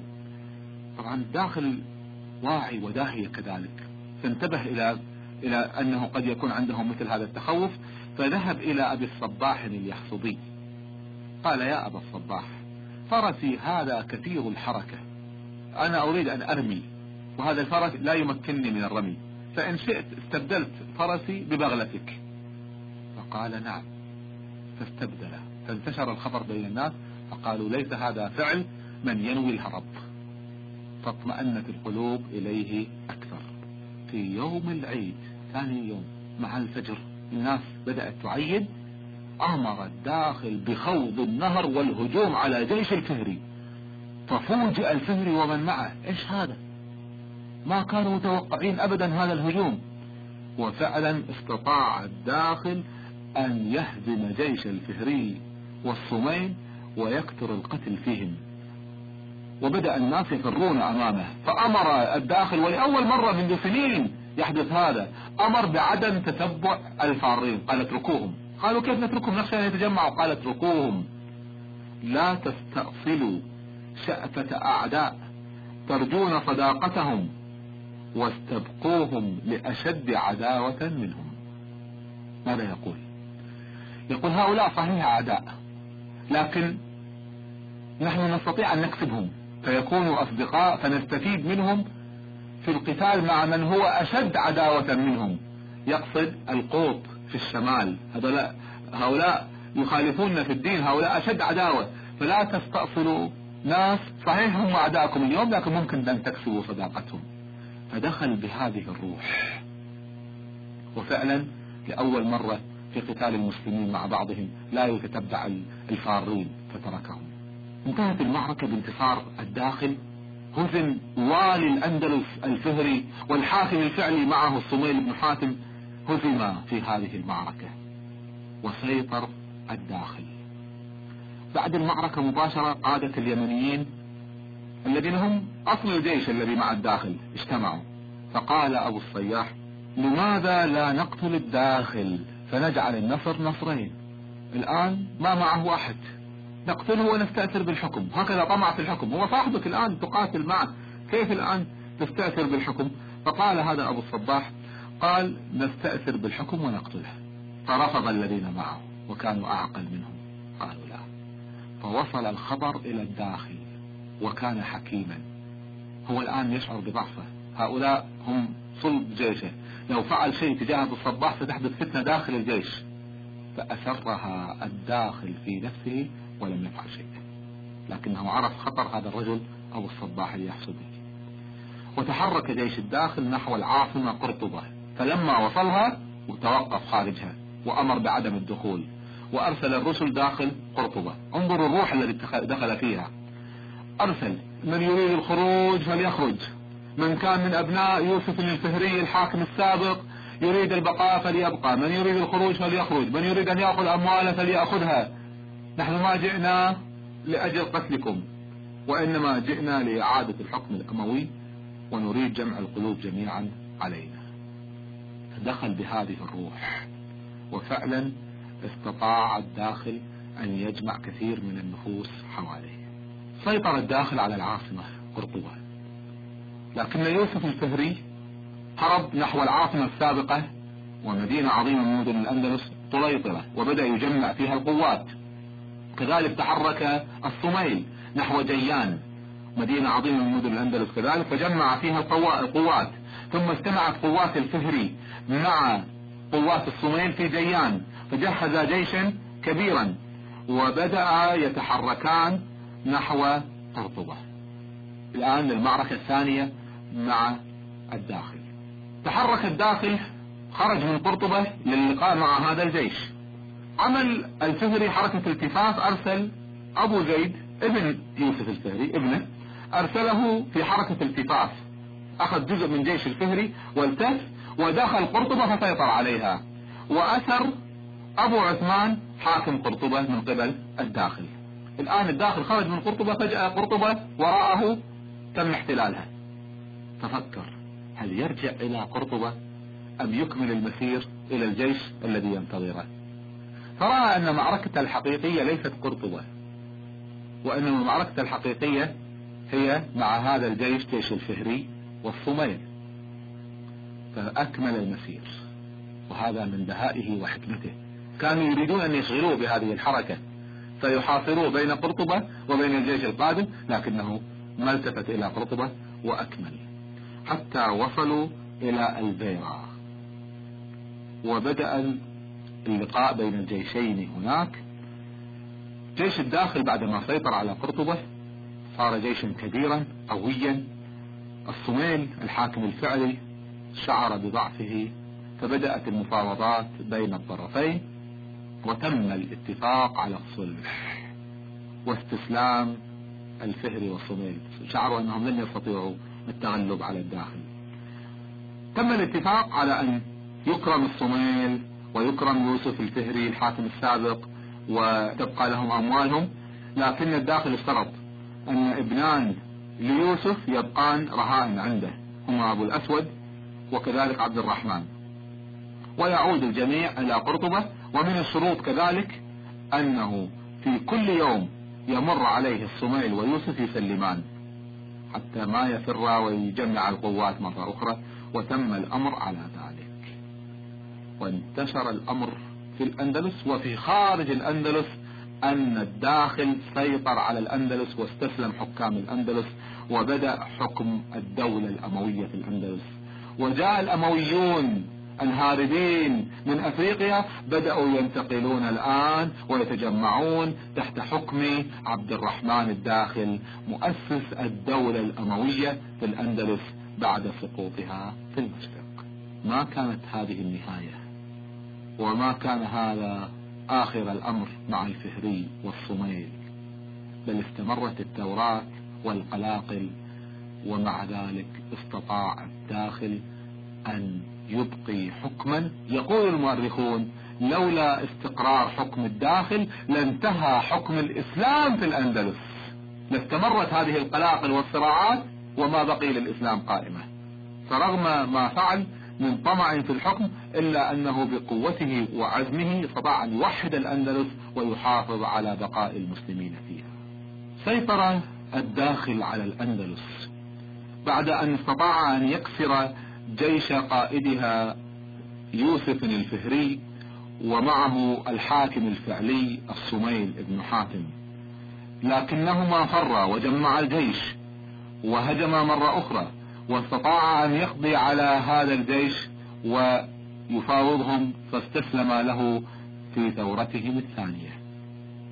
B: طبعا داخل واعي وداهية كذلك. فانتبه إلى إلى أنه قد يكون عندهم مثل هذا التخوف فذهب إلى أبي الصباح اليحصبي قال يا أبا الصباح فرسي هذا كثير الحركة. أنا أريد أن أرمي وهذا الفرس لا يمكنني من الرمي. فإن شئت استبدلت فرسي ببغلتك. فقال نعم. فاستبدله فانتشر الخبر بين الناس فقالوا ليس هذا فعل من ينوي الهرب. فاطمأنت القلوب إليه أكثر. في يوم العيد ثاني يوم مع الفجر الناس بدأت تعيد أمر الداخل بخوض النهر والهجوم على جيش الفهري. ففوجئ الفهري ومن معه. إيش هذا؟ ما كانوا متوقعين ابدا هذا الهجوم. وفعلا استطاع الداخل أن يهزم جيش الفهري والصمين ويكثر القتل فيهم. وبدأ الناس يفرون أمامه. فأمر الداخل ولأول مرة منذ سنين يحدث هذا أمر بعدم تتبع الفارين قال اتركوهم. قالوا كيف نتركهم؟ نخشى ان يتجمعوا. قال اتركوهم. لا تستأصلوا شأفة أعداء. ترجون صداقتهم واستبقوهم لأشد عداوة منهم. ماذا يقول؟ يقول هؤلاء صحيح أعداء لكن نحن نستطيع أن نكسبهم. فيكونوا أصدقاء فنستفيد منهم في القتال مع من هو أشد عداوة منهم. يقصد القوط. في الشمال. هؤلاء هؤلاء يخالفوننا في الدين هؤلاء أشد عداوة. فلا تستأصلوا. ناس صحيح هم أعداءكم اليوم لكن ممكن أن تكسبوا صداقتهم. فدخل بهذه الروح. وفعلا لأول مرة في قتال المسلمين مع بعضهم لا يتتبع الفارين فتركهم. انتهت المعركة بانتصار الداخل. هزم والي الأندلس الفهري والحاكم الفعلي معه الصميل بن حاتم. هزم في هذه المعركة وسيطر الداخل. بعد المعركة مباشرة قادة اليمنيين الذين هم أصل الجيش الذي مع الداخل اجتمعوا. فقال أبو الصياح لماذا لا نقتل الداخل فنجعل النصر نصرين؟ الآن ما معه أحد. نقتله ونستأثر بالحكم. هكذا طمع في الحكم. هو صاحبك الآن تقاتل معه. كيف الآن تستأثر بالحكم؟ فقال هذا أبو الصباح قال نستأثر بالحكم ونقتله. فرفض الذين معه وكانوا أعقل منهم. قالوا لا. فوصل الخبر إلى الداخل وكان حكيما. هو الآن يشعر بضعفه. هؤلاء هم صلب جيشه. لو فعل شيء تجاه الصباح ستحدث فتنة داخل الجيش. فأسرها الداخل في نفسه ولم يفعل شيئا لكنه عرف خطر هذا الرجل أبو الصباح اليحسبي وتحرك جيش الداخل نحو العاصمة قرطبة. فلما وصلها وتوقف خارجها وأمر بعدم الدخول وأرسل الرسل داخل قرطبة. انظروا الروح الذي دخل فيها. أرسل من يريد الخروج فليخرج. من كان من أبناء يوسف الفهري الحاكم السابق يريد البقاء فليبقى. من يريد الخروج فليخرج. من يريد أن يأخذ أمواله فليأخذها. نحن ما جئنا لأجل قتلكم وإنما جئنا لإعادة الحكم الأموي ونريد جمع القلوب جميعا علينا. دخل بهذه الروح. وفعلا استطاع الداخل أن يجمع كثير من النفوس حواليه. سيطر الداخل على العاصمة قرطبة. لكن يوسف الفهري هرب نحو العاصمة السابقة ومدينة عظيمة من مدن الأندلس طليطلة وبدأ يجمع فيها القوات. كذلك تحرك الصميل نحو جيان مدينة عظيمة من مدن الأندلس كذلك فجمع فيها القوات. ثم اجتمعت قوات الفهري مع قوات الصميل في جيان فجهز جيشا كبيرا وبدأ يتحركان نحو قرطبة. الآن المعركة الثانية مع الداخل. تحرك الداخل خرج من قرطبة للقاء مع هذا الجيش. عمل الفهري حركة التفاف أرسل أبو زيد ابن يوسف الفهري ابنه أرسله في حركة التفاف. أخذ جزء من جيش الفهري والتف ودخل قرطبة فسيطر عليها. وأسر أبو عثمان حاكم قرطبة من قبل الداخل. الآن الداخل خرج من قرطبة فجأة قرطبة وراءه تم احتلالها. تفكر هل يرجع إلى قرطبة أم يكمل المسير إلى الجيش الذي ينتظره؟ فرأى أن معركة الحقيقية ليست قرطبة وأن المعركة الحقيقية هي مع هذا الجيش جيش الفهري والصميل فأكمل المسير. وهذا من بهائه وحكمته. كانوا يريدون أن يشغلوه بهذه الحركة. فيحاصروه بين قرطبة وبين الجيش القادم لكنه ما التفت إلى قرطبة وأكمل. حتى وصلوا إلى البيرة. وبدأ اللقاء بين الجيشين هناك. جيش الداخل بعدما سيطر على قرطبة صار جيشا كبيرا قويا. الصميل الحاكم الفعلي شعر بضعفه فبدأت المفاوضات بين الطرفين وتم الاتفاق على الصلح واستسلام الفهري والصميل شعروا أنهم لن يستطيعوا التغلب على الداخل. تم الاتفاق على أن يكرم الصميل ويكرم يوسف الفهري الحاكم السابق وتبقى لهم أموالهم لكن الداخل اشترط أن إبنان ليوسف يبقان رهائن عنده. هما أبو الأسود وكذلك عبد الرحمن. ويعود الجميع إلى قرطبة ومن الشروط كذلك أنه في كل يوم يمر عليه الصميل ويوسف يسلمان. حتى ما يفر ويجمع القوات مرة أخرى وتم الأمر على ذلك. وانتشر الأمر في الأندلس وفي خارج الأندلس أن الداخل سيطر على الأندلس واستسلم حكام الأندلس وبدأ حكم الدولة الأموية في الأندلس. وجاء الأمويون الهاربين من أفريقيا بدأوا ينتقلون الآن ويتجمعون تحت حكم عبد الرحمن الداخل مؤسس الدولة الأموية في الأندلس بعد سقوطها في المشرق. ما كانت هذه النهاية؟ وما كان هذا آخر الأمر مع الفهري والصميل بل استمرت التوراة والقلاقل ومع ذلك استطاع الداخل أن يبقي حكما. يقول المؤرخون لولا استقرار حكم الداخل لانتهى حكم الإسلام في الأندلس. لاستمرت هذه القلاقل والصراعات وما بقي للإسلام قائمة. فرغم ما فعل من طمع في الحكم إلا أنه بقوته وعزمه استطاع ان يوحد الأندلس ويحافظ على بقاء المسلمين فيها. سيطر الداخل على الأندلس بعد أن استطاع أن يكسر جيش قائدها يوسف الفهري ومعه الحاكم الفعلي الصميل بن حاتم. لكنهما فر وجمع الجيش وهجم مرة أخرى. واستطاع أن يقضي على هذا الجيش ويفاوضهم فاستسلم له في ثورتهم الثانية.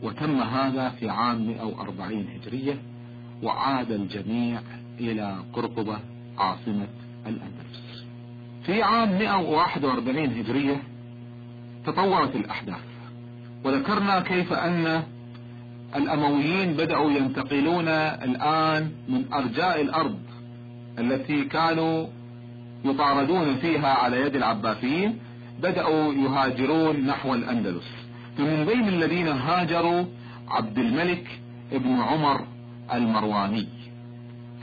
B: وتم هذا في عام 140 هجرية وعاد الجميع إلى قرطبة عاصمة الأندلس. في عام 141 هجرية تطورت الأحداث. وذكرنا كيف أن الأمويين بدأوا ينتقلون الآن من أرجاء الأرض التي كانوا يطاردون فيها على يد العباسيين بدأوا يهاجرون نحو الأندلس. فمن بين الذين هاجروا عبد الملك ابن عمر المرواني.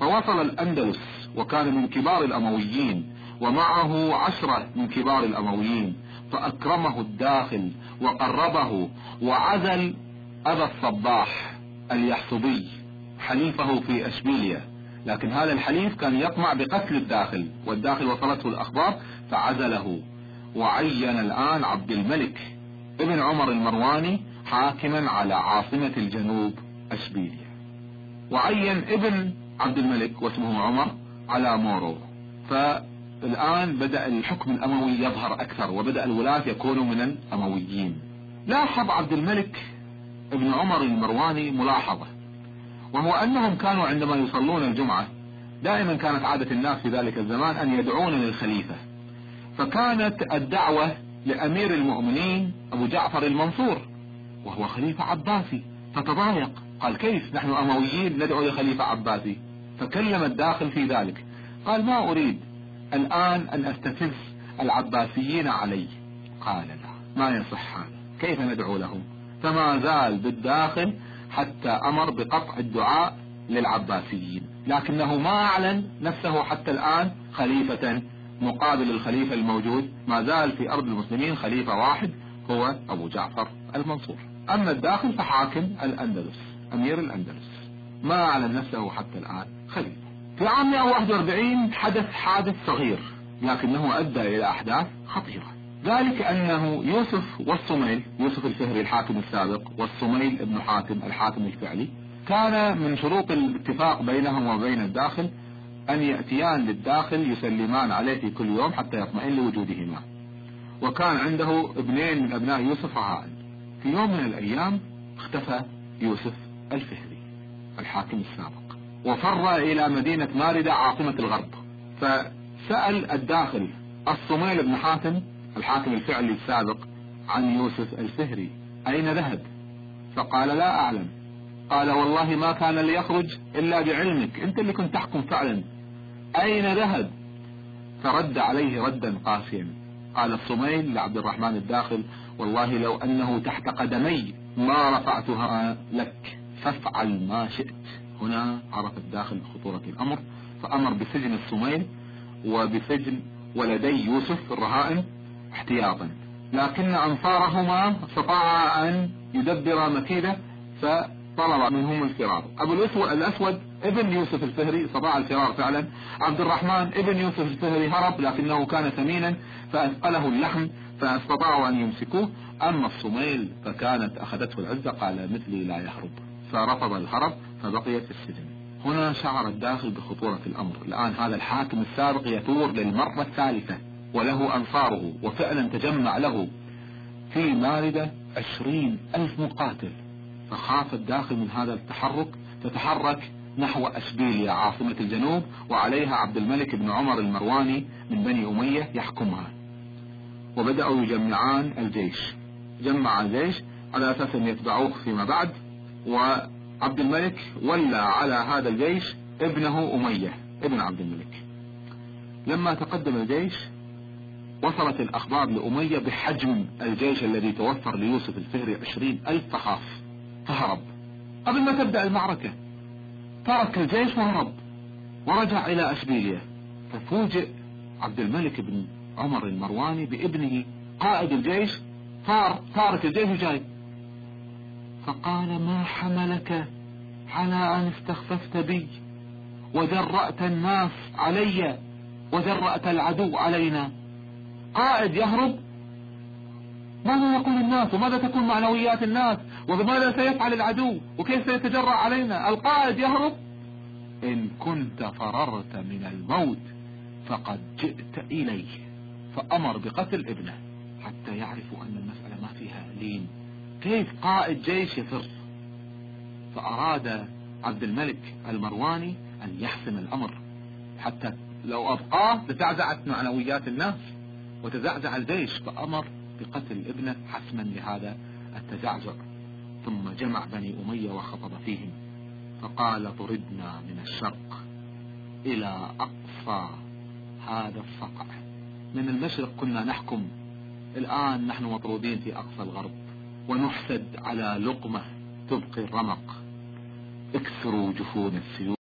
B: فوصل الأندلس وكان من كبار الأمويين ومعه عشرة من كبار الأمويين. فأكرمه الداخل وقربه وعزل أبا الصباح اليحصبي حليفه في أشبيليا لكن هذا الحليف كان يطمع بقتل الداخل والداخل وصلته الأخبار فعزله. وعين الآن عبد الملك ابن عمر المرواني حاكما على عاصمة الجنوب أشبيليا وعين ابن عبد الملك واسمه عمر على مورو فالآن بدأ الحكم الأموي يظهر أكثر وبدأ الولاة يكونوا من الأمويين. لاحظ عبد الملك ابن عمر المرواني ملاحظة. وهو أنهم كانوا عندما يصلون الجمعة دائما كانت عادة الناس في ذلك الزمان أن يدعون للخليفة. فكانت الدعوة لأمير المؤمنين أبو جعفر المنصور وهو خليفة عباسي فتضايق. قال كيف نحن أمويين ندعو لخليفة عباسي؟ فكلم الداخل في ذلك. قال ما أريد الآن أن أستفز العباسيين علي. قال لا ما يصح هذا كيف ندعو لهم؟ فما زال بالداخل حتى أمر بقطع الدعاء للعباسيين. لكنه ما أعلن نفسه حتى الآن خليفة مقابل الخليفة الموجود. ما زال في أرض المسلمين خليفة واحد هو أبو جعفر المنصور. أما الداخل فحاكم الأندلس أمير الأندلس. ما أعلن نفسه حتى الآن خليفة. في عام 141 حدث حادث صغير لكنه أدى إلى أحداث خطيرة. ذلك أنه يوسف والصميل يوسف الفهري الحاكم السابق والصميل ابن حاتم الحاكم الفعلي كان من شروط الاتفاق بينهم وبين الداخل أن يأتيان للداخل يسلمان عليه في كل يوم حتى يطمئن لوجودهما. وكان عنده ابنين من أبناء يوسف رهائن في يوم من الأيام اختفى يوسف الفهري الحاكم السابق وفر إلى مدينة ماردة عاصمة الغرب. فسأل الداخل الصميل بن حاتم الحاكم الفعلي السابق عن يوسف الفهري. أين ذهب؟ فقال لا أعلم. قال والله ما كان ليخرج إلا بعلمك. أنت اللي كنت تحكم فعلا. أين ذهب؟ فرد عليه ردا قاسيا. قال الصميل لعبد الرحمن الداخل والله لو أنه تحت قدمي ما رفعتها لك. فافعل ما شئت. هنا عرف الداخل بخطورة الأمر. فأمر بسجن الصميل وبسجن ولدي يوسف الرهائن. احتياطا. لكن أنصارهما استطاع أن يدبر مكيدة فطلب منهم الفرار. أبو الأسود, الأسود ابن يوسف الفهري استطاع الفرار فعلا. عبد الرحمن ابن يوسف الفهري هرب لكنه كان ثمينا فأثقله اللحم فاستطاعوا أن يمسكوه. أما الصميل فكانت أخذته العزة قال مثلي لا يهرب. فرفض الهرب فبقي في السجن. هنا شعر الداخل بخطورة الأمر. الآن هذا الحاكم السابق يثور للمرة الثالثة. وله أنصاره وفعلا تجمع له. في ماردة عشرين ألف مقاتل. فخاف الداخل من هذا التحرك فتحرك نحو أشبيليا عاصمة الجنوب وعليها عبد الملك بن عمر المرواني من بني أمية يحكمها. وبدأوا يجمعان الجيش. جمع الجيش على أساس أن يتبعوه فيما بعد وعبد الملك ولى على هذا الجيش ابنه أمية ابن عبد الملك. لما تقدم الجيش وصلت الأخبار لأمية بحجم الجيش الذي توفر ليوسف الفهري عشرين ألف فخاف فهرب. قبل ما تبدأ المعركة ترك الجيش وهرب ورجع إلى أشبيلية. ففوجئ عبد الملك بن عمر المرواني بابنه قائد الجيش صار تارك الجيش وجاي. فقال ما حملك على أن استخففت بي؟ وجرأت الناس علي وجرأت العدو علينا. قائد يهرب؟ ماذا يقول الناس؟ وماذا تكون معنويات الناس؟ وماذا سيفعل العدو؟ وكيف سيتجرأ علينا؟ القائد يهرب؟ إن كنت فررت من الموت فقد جئت إليه فأمر بقتل ابنه حتى يعرفوا أن المسألة ما فيها لين. كيف قائد جيش يفر؟ فأراد عبد الملك المرواني أن يحسم الأمر حتى لو أبقاه لتعزعت معنويات الناس. وتزعزع الجيش فأمر بقتل ابنه حسما لهذا التزعزع. ثم جمع بني أمية وخطب فيهم. فقال طردنا من الشرق إلى أقصى هذا الصقع. من المشرق كنا نحكم. الآن نحن مطرودين في أقصى الغرب. ونحسد على لقمة تبقي الرمق. اكسروا جفون السيوف.